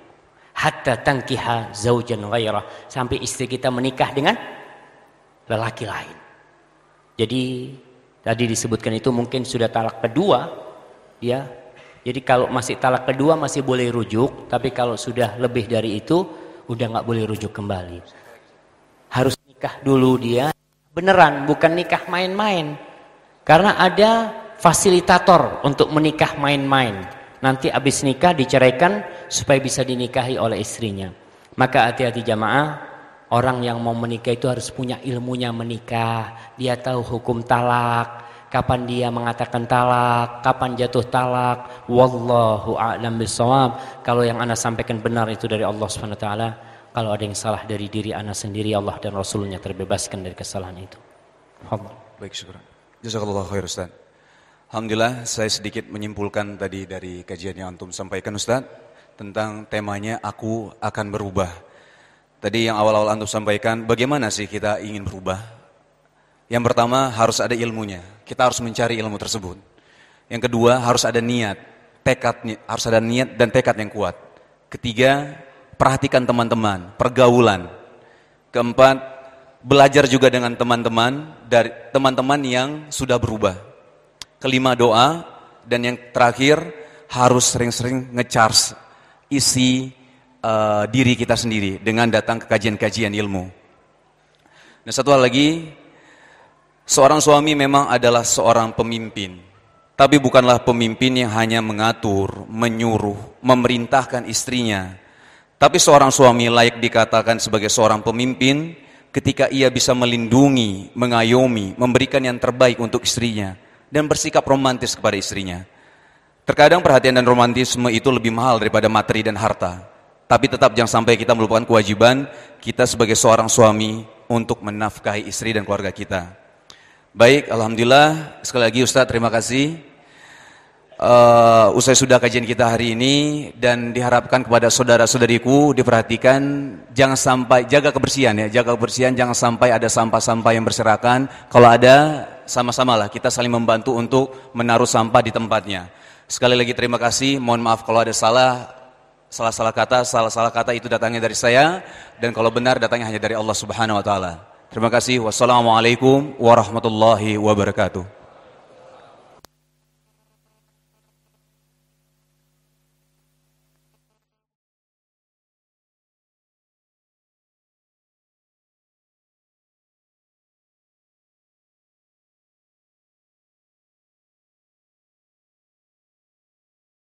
Hatta tangkiha zaujan ghairah. Sampai istri kita menikah dengan lelaki lain. Jadi, tadi disebutkan itu mungkin sudah talak kedua, ya jadi kalau masih talak kedua masih boleh rujuk, tapi kalau sudah lebih dari itu udah nggak boleh rujuk kembali. Harus nikah dulu dia beneran, bukan nikah main-main. Karena ada fasilitator untuk menikah main-main. Nanti habis nikah diceraikan supaya bisa dinikahi oleh istrinya. Maka hati-hati jamaah, orang yang mau menikah itu harus punya ilmunya menikah. Dia tahu hukum talak, kapan dia mengatakan talak, kapan jatuh talak. Wallahu a'lam bishawab. Kalau yang Anda sampaikan benar itu dari Allah Subhanahu taala, kalau ada yang salah dari diri Anda sendiri, Allah dan Rasulnya terbebaskan dari kesalahan itu. Allah. Baik, syukur. Jazakallah khair Ustaz. Alhamdulillah saya sedikit menyimpulkan tadi dari kajian yang Antum sampaikan Ustaz tentang temanya aku akan berubah. Tadi yang awal-awal Antum sampaikan bagaimana sih kita ingin berubah? Yang pertama harus ada ilmunya. Kita harus mencari ilmu tersebut. Yang kedua harus ada niat. tekad harus ada niat dan tekad yang kuat. Ketiga, perhatikan teman-teman, pergaulan. Keempat, belajar juga dengan teman-teman dari teman-teman yang sudah berubah. Kelima doa dan yang terakhir harus sering-sering ngecharge isi uh, diri kita sendiri dengan datang ke kajian-kajian ilmu. Dan satu hal lagi, seorang suami memang adalah seorang pemimpin. Tapi bukanlah pemimpin yang hanya mengatur, menyuruh, memerintahkan istrinya. Tapi seorang suami layak dikatakan sebagai seorang pemimpin ketika ia bisa melindungi, mengayomi, memberikan yang terbaik untuk istrinya dan bersikap romantis kepada istrinya. Terkadang perhatian dan romantisme itu lebih mahal daripada materi dan harta. Tapi tetap jangan sampai kita melupakan kewajiban kita sebagai seorang suami untuk menafkahi istri dan keluarga kita. Baik, Alhamdulillah. Sekali lagi Ustadz, terima kasih. Uh, usai sudah kajian kita hari ini dan diharapkan kepada saudara-saudariku diperhatikan jangan sampai jaga kebersihan ya, jaga kebersihan jangan sampai ada sampah-sampah yang berserakan. Kalau ada sama-sama lah kita saling membantu untuk menaruh sampah di tempatnya. Sekali lagi terima kasih, mohon maaf kalau ada salah salah-salah kata, salah-salah kata itu datangnya dari saya dan kalau benar datangnya hanya dari Allah Subhanahu wa taala. Terima kasih. Wassalamualaikum warahmatullahi wabarakatuh.